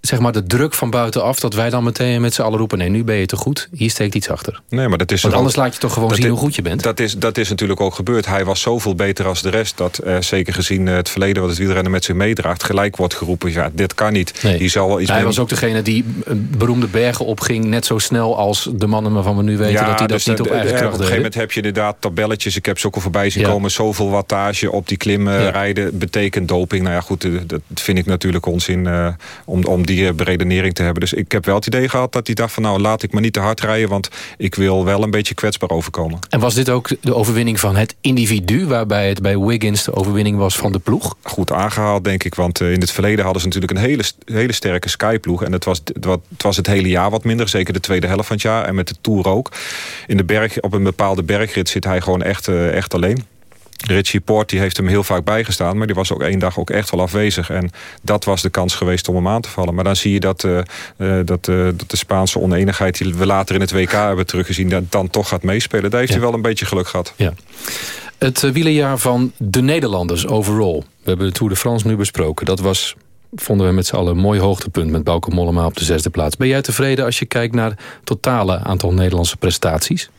zeg maar de druk van buitenaf... dat wij dan meteen met z'n allen roepen... nee, nu ben je te goed, hier steekt iets achter. Nee, maar dat is Want anders laat je toch gewoon zien is, hoe goed je bent? Dat is, dat is natuurlijk ook gebeurd. Hij was zoveel beter als de rest... dat uh, zeker gezien het verleden wat het wielrennen met zich meedraagt... gelijk wordt geroepen, ja, dit kan niet. Nee. Die zal iets hij was ook degene die beroemde bergen opging... net zo snel als de mannen waarvan we nu weten... ja, dat hij dus dat niet op eigen kracht Op een gegeven moment heb je inderdaad tabelletjes... ik heb ze ook al voorbij zien Ja. komen... zoveel wattage op die klim Ja. rijden betekent doping. Nou ja, goed, dat vind ik natuurlijk onzin... uh, om, om die uh, beredenering te hebben. Dus ik heb wel het idee gehad dat hij dacht van... nou, laat ik maar niet te hard rijden... want ik wil wel een beetje kwetsbaar overkomen. En was dit ook de overwinning van het individu... waarbij het bij Wiggins de overwinning was van de ploeg? Goed aangehaald, denk ik. Want uh, in het verleden hadden ze natuurlijk een hele, hele sterke Skyploeg. En het was, het was het hele jaar wat minder. Zeker de tweede helft van het jaar. En met de Tour ook. In de berg, op een bepaalde bergrit zit hij gewoon echt, uh, echt alleen. Richie Port die heeft hem heel vaak bijgestaan... maar die was ook één dag ook echt wel afwezig. En dat was de kans geweest om hem aan te vallen. Maar dan zie je dat, uh, uh, dat, uh, dat de Spaanse oneenigheid... die we later in het WK hebben teruggezien... dat dan toch gaat meespelen. Daar heeft ja. hij wel een beetje geluk gehad. Ja. Het wielerjaar van de Nederlanders overall. We hebben de Tour de France nu besproken. Dat was vonden we met z'n allen een mooi hoogtepunt... met Bauke Mollema op de zesde plaats. Ben jij tevreden als je kijkt naar het totale aantal Nederlandse prestaties?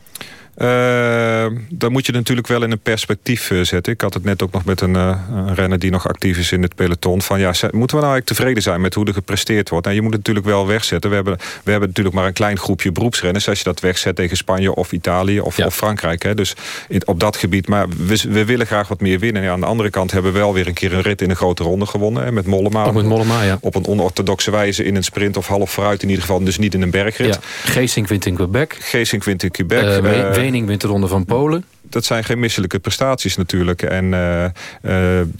Uh, dan moet je natuurlijk wel in een perspectief uh, zetten. Ik had het net ook nog met een, uh, een, renner die nog actief is in het peloton. Van ja, moeten we nou eigenlijk tevreden zijn met hoe er gepresteerd wordt? Nou, je moet het natuurlijk wel wegzetten. We hebben, we hebben natuurlijk maar een klein groepje beroepsrenners. Als je dat wegzet tegen Spanje of Italië of, ja. of Frankrijk. Hè. Dus in, op dat gebied. Maar we, we willen graag wat meer winnen. Ja, aan de andere kant hebben we wel weer een keer een rit in een grote ronde gewonnen. Hè, met Mollema. Ook met Mollema, ja. Op een onorthodoxe wijze in een sprint of half vooruit in ieder geval. Dus niet in een bergrit. Ja. Geesink wint in Quebec. Geesink wint in Quebec. Wening wint van Polen dat zijn geen misselijke prestaties natuurlijk. En uh, uh,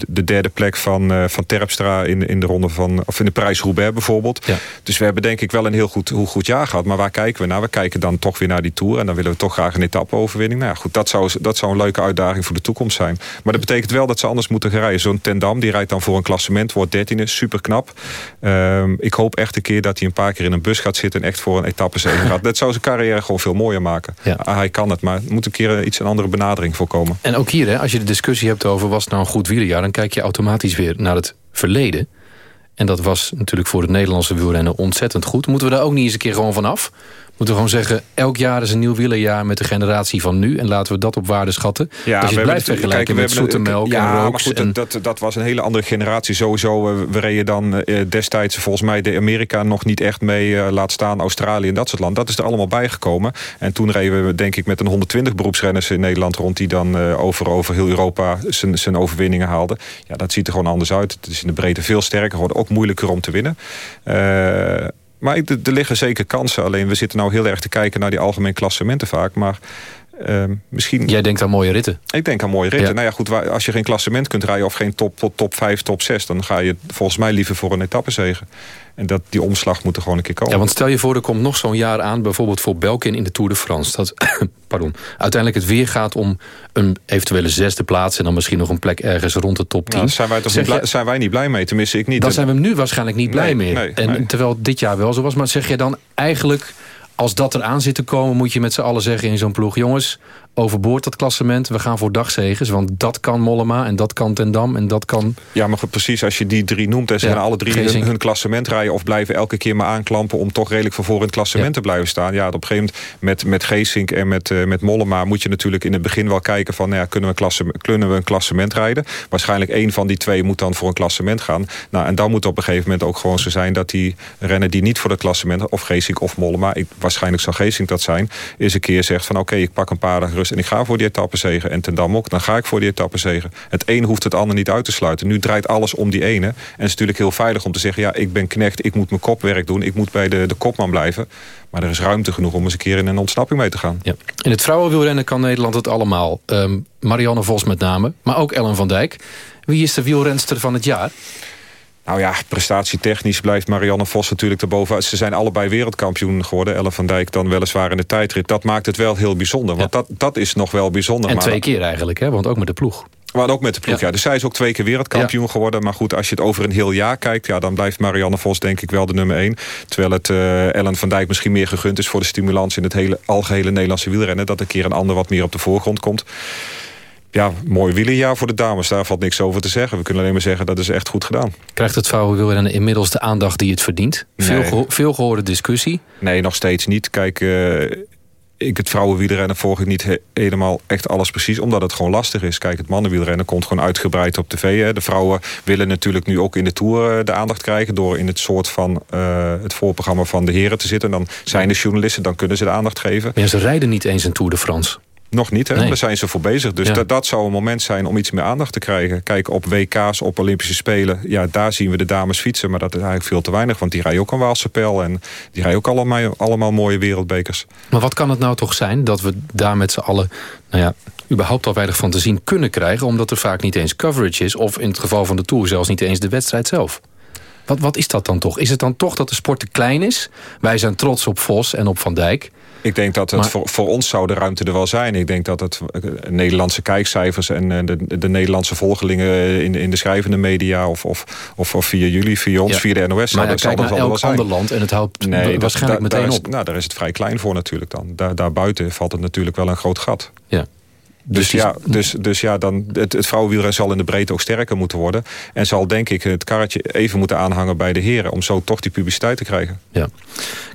de derde plek van, uh, van Terpstra in, in de ronde van, of in de prijs Roubaix bijvoorbeeld. Ja. Dus we hebben denk ik wel een heel goed, hoe goed jaar gehad. Maar waar kijken we naar? We kijken dan toch weer naar die Tour. En dan willen we toch graag een etappe-overwinning. Nou ja, goed, dat zou, dat zou een leuke uitdaging voor de toekomst zijn. Maar dat betekent wel dat ze anders moeten gaan rijden. Zo'n Tendam, die rijdt dan voor een klassement, wordt dertiende, super knap. Ehm, ik hoop echt een keer dat hij een paar keer in een bus gaat zitten en echt voor een etappe gaat. Dat zou zijn carrière gewoon veel mooier maken. Ja. Ah, hij kan het, maar moet een keer iets een andere benadering voorkomen. En ook hier, hè, als je de discussie hebt over was nou een goed wielerjaar... dan kijk je automatisch weer naar het verleden. En dat was natuurlijk voor het Nederlandse wielrennen ontzettend goed. Moeten we daar ook niet eens een keer gewoon vanaf? Moeten we gewoon zeggen, elk jaar is een nieuw wielerjaar met de generatie van nu. En laten we dat op waarde schatten. Ja, je blijft vergelijken kijk, met we hebben- Zoetemelk ja, en maar Rooks. goed, en- dat, dat was een hele andere generatie. Sowieso, eh, we reden dan eh, destijds volgens mij de Amerika nog niet echt mee. eh, laat staan Australië en dat soort landen. Dat is er allemaal bijgekomen. En toen reden we denk ik met een 120 beroepsrenners in Nederland rond... die dan eh, over, over heel Europa zijn, overwinningen haalden. Ja, dat ziet er gewoon anders uit. Het is in de breedte veel sterker geworden. Ook moeilijker om te winnen. Maar er liggen zeker kansen. Alleen we zitten nou heel erg te kijken naar die algemeen klassementen vaak. Maar eh, misschien... Jij denkt aan mooie ritten. Ik denk aan mooie ritten. Ja. Nou ja, goed, als je geen klassement kunt rijden... of geen top, top, top 5, top 6... dan ga je volgens mij liever voor een etappezege. En dat, die omslag moet er gewoon een keer komen. Ja, want stel je voor, er komt nog zo'n jaar aan... bijvoorbeeld voor Belkin in de Tour de France. Dat pardon, uiteindelijk het weer gaat om een eventuele zesde plaats... en dan misschien nog een plek ergens rond de top 10. Nou, daar zijn wij, toch niet blij, zijn wij niet blij mee. Tenminste, ik niet. Dan zijn we nu waarschijnlijk niet blij mee. nee, en nee. terwijl dit jaar wel zo was. Maar zeg je dan eigenlijk, als dat eraan zit te komen... moet je met z'n allen zeggen in zo'n ploeg... jongens, overboord dat klassement. We gaan voor dagzegers. Want dat kan Mollema en dat kan Ten Dam en dat kan... Ja, maar goed, precies als je die drie noemt... en ze Ja, gaan alle drie hun, hun klassement rijden... of blijven elke keer maar aanklampen... om toch redelijk van voor in het klassement Ja. te blijven staan. Ja, op een gegeven moment met, met Geesink en met, eh, met Mollema... moet je natuurlijk in het begin wel kijken van... Nou ja, kunnen, we een klasse, kunnen we een klassement rijden? Waarschijnlijk één van die twee moet dan voor een klassement gaan. Nou, en dan moet op een gegeven moment ook gewoon zo zijn... dat die renner die niet voor het klassement... of Geesink of Mollema, ik, waarschijnlijk zal Geesink dat zijn... eens een keer zegt van oké, ik pak een paar dagen en ik ga voor die etappezegen. En ten Dam ook, dan ga ik voor die etappezegen. Het een hoeft het ander niet uit te sluiten. Nu draait alles om die ene. En het is natuurlijk heel veilig om te zeggen... ja, ik ben knecht, ik moet mijn kopwerk doen... ik moet bij de, de kopman blijven. Maar er is ruimte genoeg om eens een keer in een ontsnapping mee te gaan. Ja. In het vrouwenwielrennen kan Nederland het allemaal. Ehm, Marianne Vos met name, maar ook Ellen van Dijk. Wie is de wielrenster van het jaar? Nou ja, prestatietechnisch blijft Marianne Vos natuurlijk erboven. Ze zijn allebei wereldkampioen geworden. Ellen van Dijk dan weliswaar in de tijdrit. Dat maakt het wel heel bijzonder. Want dat, dat is nog wel bijzonder. En maar twee keer eigenlijk, hè? want ook met de ploeg. Maar ook met de ploeg, ja. Dus zij is ook twee keer wereldkampioen geworden. Maar goed, als je het over een heel jaar kijkt... Ja, dan blijft Marianne Vos denk ik wel de nummer één. Terwijl het eh, Ellen van Dijk misschien meer gegund is... voor de stimulans in het hele, algehele Nederlandse wielrennen. Dat een keer een ander wat meer op de voorgrond komt. Ja, mooi wielerjaar voor de dames. Daar valt niks over te zeggen. We kunnen alleen maar zeggen dat is echt goed gedaan. Krijgt het vrouwenwielrennen inmiddels de aandacht die het verdient? Veel, Nee. geho- veel gehoorde discussie. Nee, nog steeds niet. Kijk, eh, ik het vrouwenwielrennen volg ik niet he- helemaal echt alles precies. Omdat het gewoon lastig is. Kijk, het mannenwielrennen komt gewoon uitgebreid op tv. Hè. De vrouwen willen natuurlijk nu ook in de Tour eh, de aandacht krijgen. Door in het soort van eh, het voorprogramma van de heren te zitten. Dan zijn de journalisten, dan kunnen ze de aandacht geven. Ja, ze rijden niet eens een Tour de France. Nog niet, hè? Nee. daar zijn ze voor bezig. Dus Ja. dat, dat zou een moment zijn om iets meer aandacht te krijgen. Kijk, op WK's, op Olympische Spelen... ja, daar zien we de dames fietsen, maar dat is eigenlijk veel te weinig. Want die rijden ook een Waalse pijl en die rijden ook allemaal, allemaal mooie wereldbekers. Maar wat kan het nou toch zijn dat we daar met z'n allen... nou ja, überhaupt al weinig van te zien kunnen krijgen... omdat er vaak niet eens coverage is... of in het geval van de Tour zelfs niet eens de wedstrijd zelf? Wat, wat is dat dan toch? Is het dan toch dat de sport te klein is? Wij zijn trots op Vos en op Van Dijk. Ik denk dat het Maar- voor, voor ons zou de ruimte er wel zijn. Ik denk dat het eh, Nederlandse kijkcijfers en eh, de, de Nederlandse volgelingen in, in de schrijvende media of, of, of, of via jullie, via ons, Ja. via de NOS, Maar ja, dat zal kijk naar wel zijn. ander land en het houdt Nee, waarschijnlijk meteen is, op. Nou, daar is het vrij klein voor natuurlijk dan. Daar, daarbuiten valt het natuurlijk wel een groot gat. Ja. Dus, die- ja, dus, dus ja, dan, het, het vrouwenwielrennen zal in de breedte ook sterker moeten worden. En zal denk ik het karretje even moeten aanhangen bij de heren... om zo toch die publiciteit te krijgen. Ja.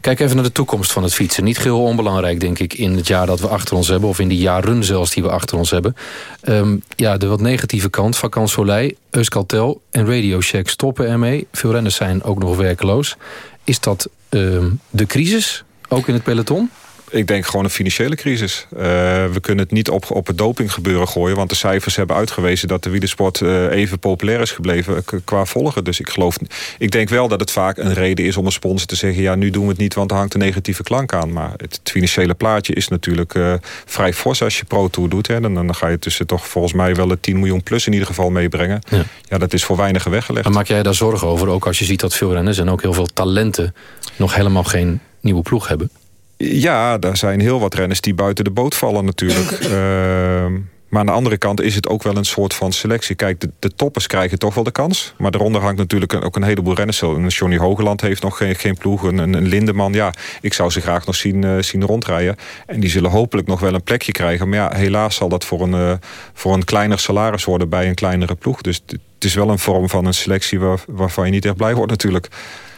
Kijk even naar de toekomst van het fietsen. Niet geheel onbelangrijk, denk ik, in het jaar dat we achter ons hebben... of in die jaren zelfs die we achter ons hebben. Ehm, ja, de wat negatieve kant, Vakant Soleil, Euskaltel en Radio Shack stoppen ermee. Veel renners zijn ook nog werkeloos. Is dat ehm, de crisis, ook in het peloton? Ik denk gewoon een financiële crisis. Eh, we kunnen het niet op, op het dopinggebeuren gooien... want de cijfers hebben uitgewezen dat de wielersport eh, even populair is gebleven k- qua volgen. Dus ik geloof, ik denk wel dat het vaak een reden is om een sponsor te zeggen... ja, nu doen we het niet, want er hangt een negatieve klank aan. Maar het, financiële plaatje is natuurlijk eh, vrij fors als je Pro Tour doet. Hè. Dan, dan ga je tussen toch volgens mij wel de 10 miljoen plus in ieder geval meebrengen. Ja. Ja, dat is voor weinigen weggelegd. Maar maak jij daar zorgen over, ook als je ziet dat veel renners... en ook heel veel talenten nog helemaal geen nieuwe ploeg hebben? Ja, daar zijn heel wat renners die buiten de boot vallen natuurlijk. Ehm, maar aan de andere kant is het ook wel een soort van selectie. Kijk, de, de toppers krijgen toch wel de kans. Maar daaronder hangt natuurlijk ook een heleboel renners. Een Johnny Hogeland heeft nog geen, geen ploeg. Een, een een Lindeman, ja, ik zou ze graag nog zien, eh, zien rondrijden. En die zullen hopelijk nog wel een plekje krijgen. Maar ja, helaas zal dat voor een, eh, voor een kleiner salaris worden bij een kleinere ploeg. Dus het het is wel een vorm van een selectie waar, waarvan je niet echt blij wordt natuurlijk.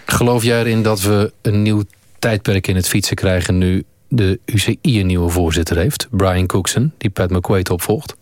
Geloof jij erin dat we een nieuw tijdperk in het fietsen krijgen... nu de UCI een nieuwe voorzitter heeft, Brian Cookson... die Pat McQuaid opvolgt?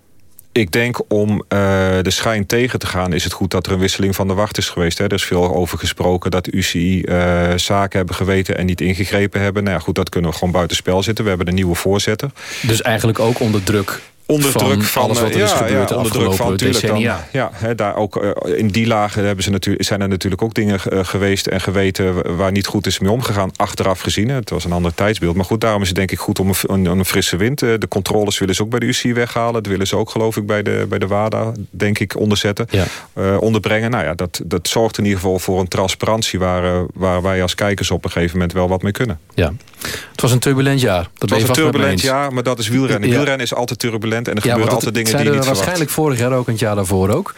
Ik denk om eh, de schijn tegen te gaan... is het goed dat er een wisseling van de wacht is geweest. Hè. Er is veel over gesproken dat de UCI eh, zaken hebben geweten... en niet ingegrepen hebben. Nou ja, goed, dat kunnen we gewoon buitenspel zitten. We hebben een nieuwe voorzitter. Dus eigenlijk ook onder druk Onder van druk van alles wat er eh, is gebeurd ja, onder druk van tuurlijk dan, decennia. ja, hè, daar ook eh, in die lagen hebben ze natuurlijk, zijn er natuurlijk ook dingen eh, geweest en geweten waar niet goed is mee omgegaan. Achteraf gezien, het was een ander tijdsbeeld. Maar goed, daarom is het denk ik goed om een, een, frisse wind. De controles willen ze ook bij de UCI weghalen. Dat willen ze ook geloof ik bij de, bij de WADA, denk ik, onderzetten. onderbrengen. Nou ja, dat, dat zorgt in ieder geval voor een transparantie waar, waar wij als kijkers op een gegeven moment wel wat mee kunnen. Ja. Het was een turbulent jaar. Dat Het was een turbulent jaar, maar dat is wielrennen. Wielrennen is altijd turbulent en er Ja, gebeuren altijd dingen die je niet verwacht. waarschijnlijk vorig jaar ook en het jaar daarvoor ook.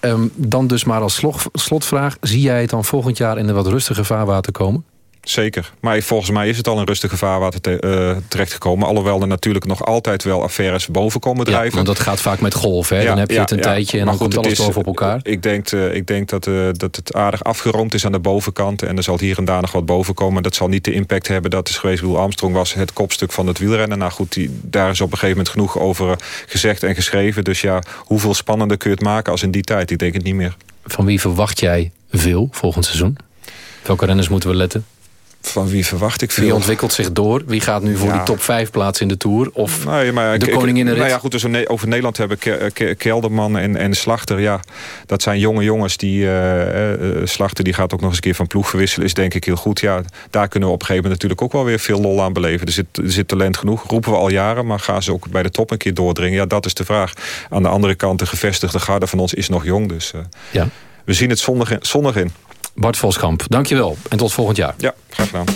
Ehm, dan dus maar als slotvraag. Zie jij het dan volgend jaar in een wat rustiger vaarwater komen? Zeker. Maar volgens mij is het al een rustige vaarwater te, eh, terechtgekomen. Alhoewel er natuurlijk nog altijd wel affaires boven komen drijven. Ja, want dat gaat vaak met golven. Hè? dan heb je het een tijdje en Maar dan komt alles is- boven op elkaar. Ik denk, eh, ik denk dat, eh, dat het aardig afgeroomd is aan de bovenkant. En er zal hier en daar nog wat boven komen. Dat zal niet de impact hebben dat is geweest. Wil Armstrong was het kopstuk van het wielrennen. Nou goed, die, daar is op een gegeven moment genoeg over gezegd en geschreven. Dus ja, hoeveel spannender kun je het maken als in die tijd? Ik denk het niet meer. Van wie verwacht jij veel volgend seizoen? Welke renners moeten we letten? Van wie verwacht ik veel? Wie ontwikkelt zich door? Wie gaat nu voor Ja. die top 5 plaats in de Tour? Of Nee, maar de koninginnenrit? Nou ja, goed, dus we over Nederland hebben Ke- Ke- Kelderman en, en Slachter. Ja, dat zijn jonge jongens. Die, eh, Slachter die gaat ook nog eens een keer van ploeg verwisselen. Is denk ik heel goed. Ja, daar kunnen we op een gegeven moment natuurlijk ook wel weer veel lol aan beleven. Er zit, er zit talent genoeg. Roepen we al jaren. Maar gaan ze ook bij de top een keer doordringen? Ja, dat is de vraag. Aan de andere kant, de gevestigde garde van ons is nog jong. Dus Ja. we zien het zonnig in. Zonnig in. Bart Voskamp, dankjewel. En tot volgend jaar. Ja, graag gedaan.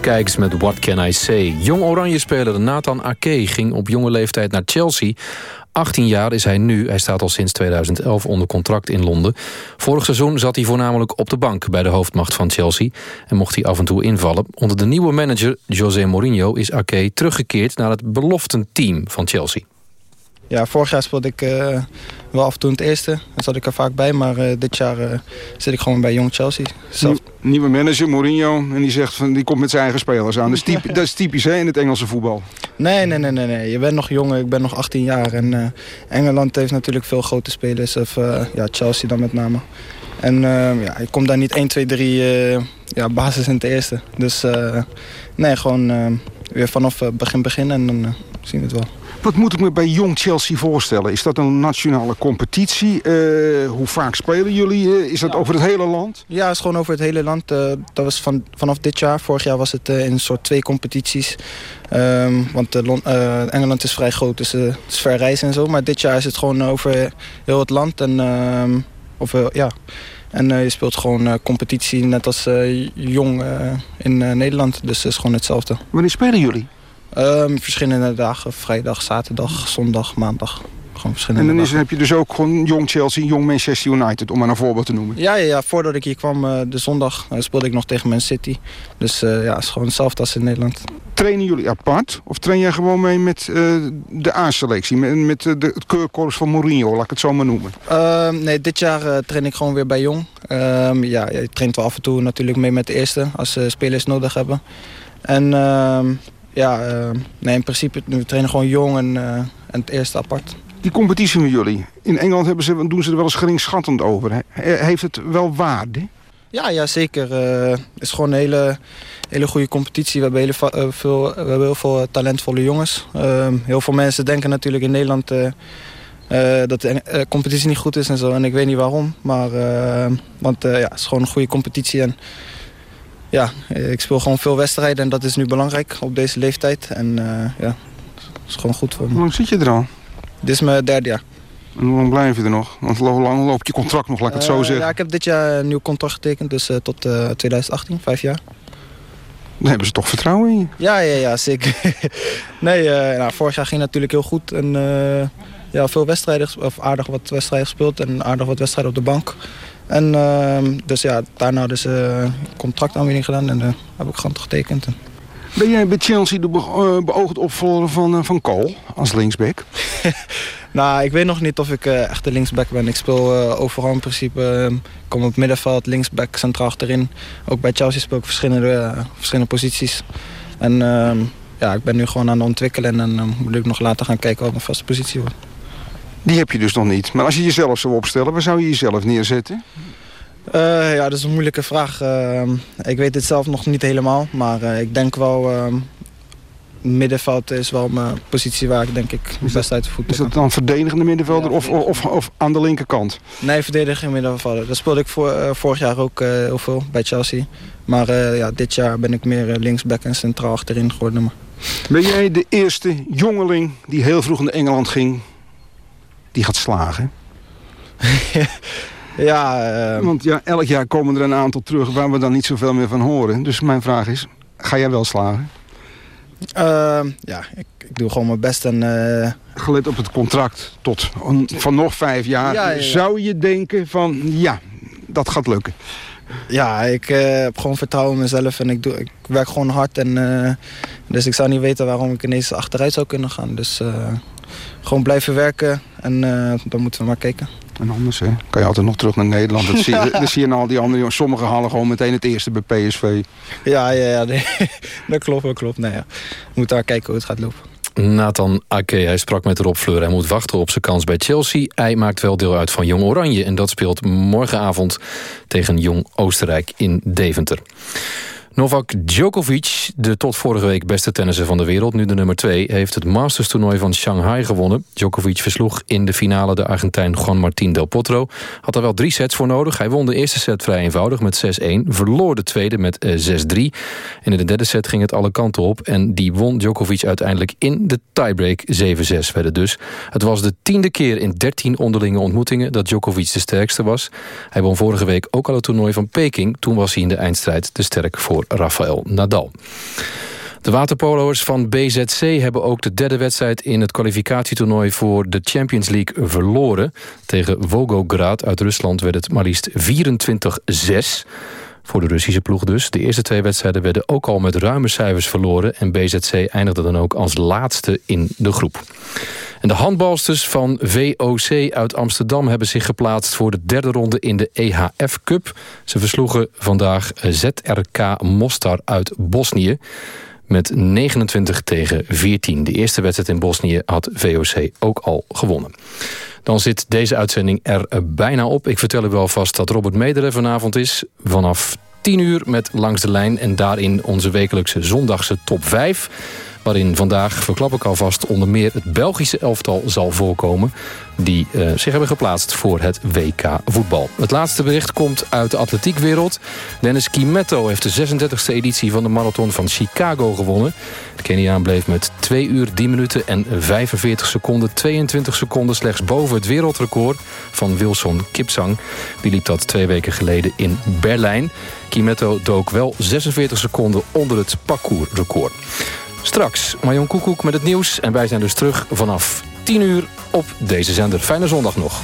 Skijks met What Can I Say. Jong Oranje-speler Nathan Ake ging op jonge leeftijd naar Chelsea. 18 jaar is hij nu. Hij staat al sinds 2011 onder contract in Londen. Vorig seizoen zat hij voornamelijk op de bank bij de hoofdmacht van Chelsea... en mocht hij af en toe invallen. Onder de nieuwe manager José Mourinho is Ake teruggekeerd... naar het beloftenteam van Chelsea. Ja, vorig jaar speelde ik uh, wel af en toe in het eerste. Daar zat ik er vaak bij. Maar uh, dit jaar uh, zit ik gewoon bij Jong Chelsea. Zelf... Nieuwe manager, Mourinho. En die zegt van die komt met zijn eigen spelers aan. Dat is typisch, dat is typisch hè, in het Engelse voetbal. Nee, nee, nee, nee, nee. Je bent nog jong. Ik ben nog 18 jaar. En Engeland heeft natuurlijk veel grote spelers. Of ja, Chelsea dan met name. En ja, ik kom daar niet 1, 2, 3 ja, basis in het eerste. Dus nee, gewoon weer vanaf begin begin. En dan zien we het wel. Wat moet ik me bij Jong Chelsea voorstellen? Is dat een nationale competitie? Uh, hoe vaak spelen jullie? Uh, is dat ja. over het hele land? Ja, het is gewoon over het hele land. Uh, dat was van, vanaf dit jaar. Vorig jaar was het in een soort twee competities. Um, want Engeland is vrij groot, dus het is ver reizen en zo. Maar dit jaar is het gewoon over heel het land. En, of, ja. en je speelt gewoon competitie net als Jong in Nederland. Dus het is gewoon hetzelfde. Wanneer spelen jullie? Um, verschillende dagen, vrijdag, zaterdag, zondag, maandag. Gewoon verschillende en dan is, heb je dus ook gewoon jong Chelsea, jong Manchester United, om maar een voorbeeld te noemen. Ja, ja, ja voordat ik hier kwam, uh, de zondag, uh, speelde ik nog tegen Man City. Dus uh, ja, het is gewoon hetzelfde als in Nederland. Trainen jullie apart of train jij gewoon mee met de A-selectie, met, met de, het keurkorps van Mourinho, laat ik het zo maar noemen? Ehm, nee, dit jaar train ik gewoon weer bij Jong. Um, ja, je traint wel af en toe natuurlijk mee met de eerste, als ze spelers nodig hebben. En ja, uh, nee, in principe, we trainen gewoon jong en, uh, en het eerste apart. Die competitie met jullie, in Engeland hebben ze, doen ze er wel eens geringschattend over. He, heeft het wel waarde? Ja, ja zeker. Uh, het is gewoon een hele, hele goede competitie. We hebben, hele, veel, we hebben heel veel talentvolle jongens. Ehm, heel veel mensen denken natuurlijk in Nederland dat de competitie niet goed is en zo. En ik weet niet waarom. Maar, want ja, het is gewoon een goede competitie. En ja, ik speel gewoon veel wedstrijden en dat is nu belangrijk op deze leeftijd. En uh, ja, dat is gewoon goed voor me. Hoe lang zit je er al? Dit is mijn derde jaar. En hoe lang blijf je er nog? Want hoe lang loopt je contract nog, laat ik het zo uh, zeggen? Ja, ik heb dit jaar een nieuw contract getekend, dus uh, tot 2018, vijf jaar. Dan hebben ze toch vertrouwen in je? Ja, ja, ja zeker. nee, nou, vorig jaar ging het natuurlijk heel goed. En ja, veel wedstrijden, of aardig wat wedstrijden gespeeld en aardig wat wedstrijden op de bank. En uh, dus ja, daarna dus uh, contractaanbieding gedaan en uh, heb ik gewoon getekend. Ben jij bij Chelsea de be uh, beoogd opvolger van, van Cole als linksback? nou, ik weet nog niet of ik echt de linksback ben. Ik speel overal in principe. ik kom op het middenveld, linksback, centraal achterin. Ook bij Chelsea speel ik verschillende, verschillende posities. En ehm, ja, ik ben nu gewoon aan het ontwikkelen en dan moet ik nog later gaan kijken wat mijn vaste positie wordt. Die heb je dus nog niet. Maar als je jezelf zou opstellen, waar zou je jezelf neerzetten? Uh, ja, dat is een moeilijke vraag. Uh, ik weet het zelf nog niet helemaal. Maar uh, ik denk wel... Uh, middenveld is wel mijn positie waar ik denk ik het best uit de voet Is dat dan verdedigende middenvelder ja, of, of, of, aan de linkerkant? Nee, verdedigende middenvelder. Dat speelde ik voor, vorig jaar ook heel veel bij Chelsea. Maar ja, dit jaar ben ik meer linksback en centraal achterin geworden. Maar... Ben jij de eerste jongeling die heel vroeg naar Engeland ging die gaat slagen? ja, uh... Want ja, elk jaar komen er een aantal terug waar we dan niet zoveel meer van horen. Dus mijn vraag is, ga jij wel slagen? Uh, ja, ik, ik, doe gewoon mijn best. En, uh... Gelet op het contract tot van nog vijf jaar, ja, ja, ja. zou je denken van ja, dat gaat lukken. Ja, ik uh, heb gewoon vertrouwen in mezelf en ik, doe, ik werk gewoon hard. En, uh, dus ik zou niet weten waarom ik ineens achteruit zou kunnen gaan. Dus gewoon blijven werken en dan moeten we maar kijken. En anders hè, kan je altijd nog terug naar Nederland. Dat zie, je, dat zie je al die andere jongens. Sommigen halen gewoon meteen het eerste bij PSV. Ja, ja, ja nee. dat klopt, dat klopt. Nee, ja. We moeten daar kijken hoe het gaat lopen. Nathan Ake, hij sprak met Rob Fleur. Hij moet wachten op zijn kans bij Chelsea. Hij maakt wel deel uit van Jong Oranje. En dat speelt morgenavond tegen Jong Oostenrijk in Deventer. Novak Djokovic, de tot vorige week beste tennisser van de wereld... nu de nummer 2, heeft het Masters-toernooi van Shanghai gewonnen. Djokovic versloeg in de finale de Argentijn Juan Martín del Potro. Had er wel drie sets voor nodig. Hij won de eerste set vrij eenvoudig met 6-1. Verloor de tweede met 6-3. En in de derde set ging het alle kanten op. En die won Djokovic uiteindelijk in de tiebreak. 7-6 werden dus. Het was de tiende keer in 13 onderlinge ontmoetingen... dat Djokovic de sterkste was. Hij won vorige week ook al het toernooi van Peking. Toen was hij in de eindstrijd te sterk voor Rafael Nadal. De waterpolo'ers van BZC hebben ook de derde wedstrijd... in het kwalificatietoernooi voor de Champions League verloren. Tegen Volgograd uit Rusland werd het maar liefst 24-6... Voor de Russische ploeg dus. De eerste twee wedstrijden werden ook al met ruime cijfers verloren... en BZC eindigde dan ook als laatste in de groep. En de handbalsters van VOC uit Amsterdam hebben zich geplaatst... voor de derde ronde in de EHF Cup. Ze versloegen vandaag ZRK Mostar uit Bosnië met 29 tegen 14. De eerste wedstrijd in Bosnië had VOC ook al gewonnen. Dan zit deze uitzending er bijna op. Ik vertel u wel vast dat Robert Medere vanavond is. Vanaf 10 uur met Langs de Lijn. En daarin onze wekelijkse zondagse top 5 waarin vandaag, verklap ik alvast, onder meer het Belgische elftal zal voorkomen... die uh, zich hebben geplaatst voor het WK voetbal. Het laatste bericht komt uit de atletiekwereld. Dennis Kimetto heeft de 36e editie van de marathon van Chicago gewonnen. De Keniaan bleef met 2 uur 10 minuten en 45 seconden... 22 seconden slechts boven het wereldrecord van Wilson Kipsang. Die liep dat twee weken geleden in Berlijn. Kimetto dook wel 46 seconden onder het parcoursrecord. Straks Marion Koekoek met het nieuws. En wij zijn dus terug vanaf 10 uur op deze zender. Fijne zondag nog.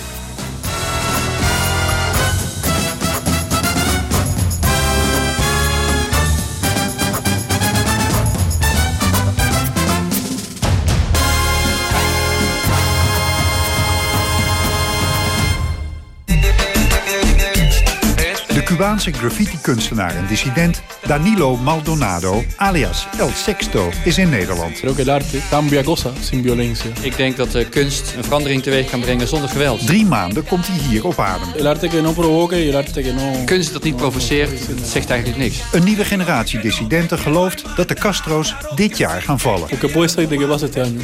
Cubaanse graffiti-kunstenaar en dissident Danilo Maldonado, alias El Sexto, is in Nederland. El arte cambia cosas sin violencia. Ik denk dat de kunst een verandering teweeg kan brengen zonder geweld. Drie maanden komt hij hier op adem. El arte que no provoque y el arte que no... Kunst dat niet provoceert, dat zegt eigenlijk niks. Een nieuwe generatie dissidenten gelooft dat de Castro's dit jaar gaan vallen.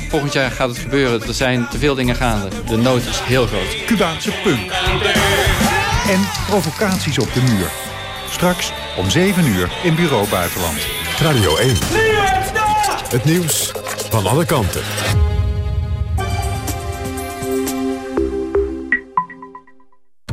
Volgend jaar gaat het gebeuren. Er zijn te veel dingen gaande. De nood is heel groot. Cubaanse punk. En provocaties op de muur. Straks om 7 uur in Bureau Buitenland. Radio 1. Het nieuws van alle kanten.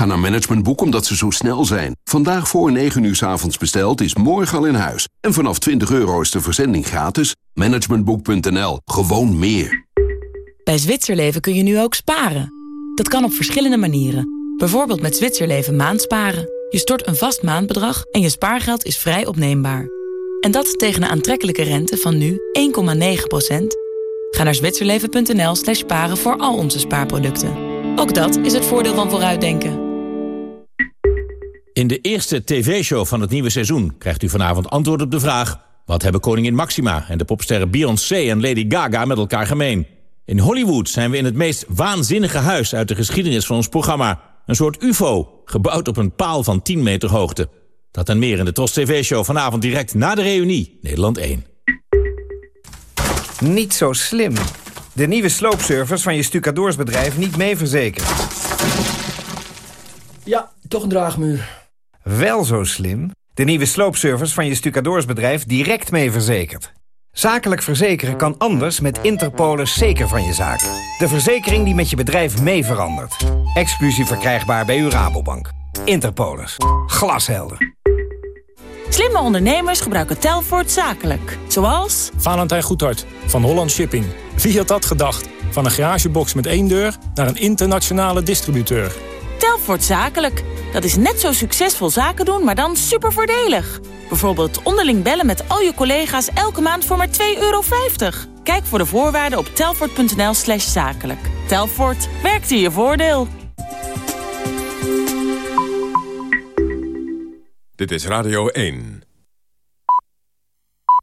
Ga naar Managementboek omdat ze zo snel zijn. Vandaag voor 9 uur s avonds besteld is morgen al in huis. En vanaf 20 euro is de verzending gratis. Managementboek.nl. Gewoon meer. Bij Zwitserleven kun je nu ook sparen. Dat kan op verschillende manieren. Bijvoorbeeld met Zwitserleven maandsparen. Je stort een vast maandbedrag en je spaargeld is vrij opneembaar. En dat tegen een aantrekkelijke rente van nu 1,9%. Ga naar zwitserleven.nl slash sparen voor al onze spaarproducten. Ook dat is het voordeel van vooruitdenken. In de eerste tv-show van het nieuwe seizoen krijgt u vanavond antwoord op de vraag... wat hebben koningin Maxima en de popsterren Beyoncé en Lady Gaga met elkaar gemeen? In Hollywood zijn we in het meest waanzinnige huis uit de geschiedenis van ons programma. Een soort ufo, gebouwd op een paal van 10 meter hoogte. Dat en meer in de TROS TV-show vanavond direct na de reunie. Nederland 1. Niet zo slim. De nieuwe sloopservice van je stucadoorsbedrijf niet mee verzekerd. Ja, toch een draagmuur. Wel zo slim. De nieuwe sloopservice van je stucadoorsbedrijf direct mee verzekerd. Zakelijk verzekeren kan anders met Interpolis zeker van je zaak. De verzekering die met je bedrijf mee verandert. Exclusief verkrijgbaar bij uw Rabobank. Interpolis. Glashelder. Slimme ondernemers gebruiken Telfort zakelijk. Zoals... Valentijn Goedhart van Holland Shipping. Wie had dat gedacht? Van een garagebox met één deur naar een internationale distributeur. Telfort zakelijk. Dat is net zo succesvol zaken doen, maar dan super voordelig. Bijvoorbeeld onderling bellen met al je collega's elke maand voor maar 2,50 euro. Kijk voor de voorwaarden op telfort.nl slash zakelijk. Telfort, werkt in je voordeel. Dit is Radio 1.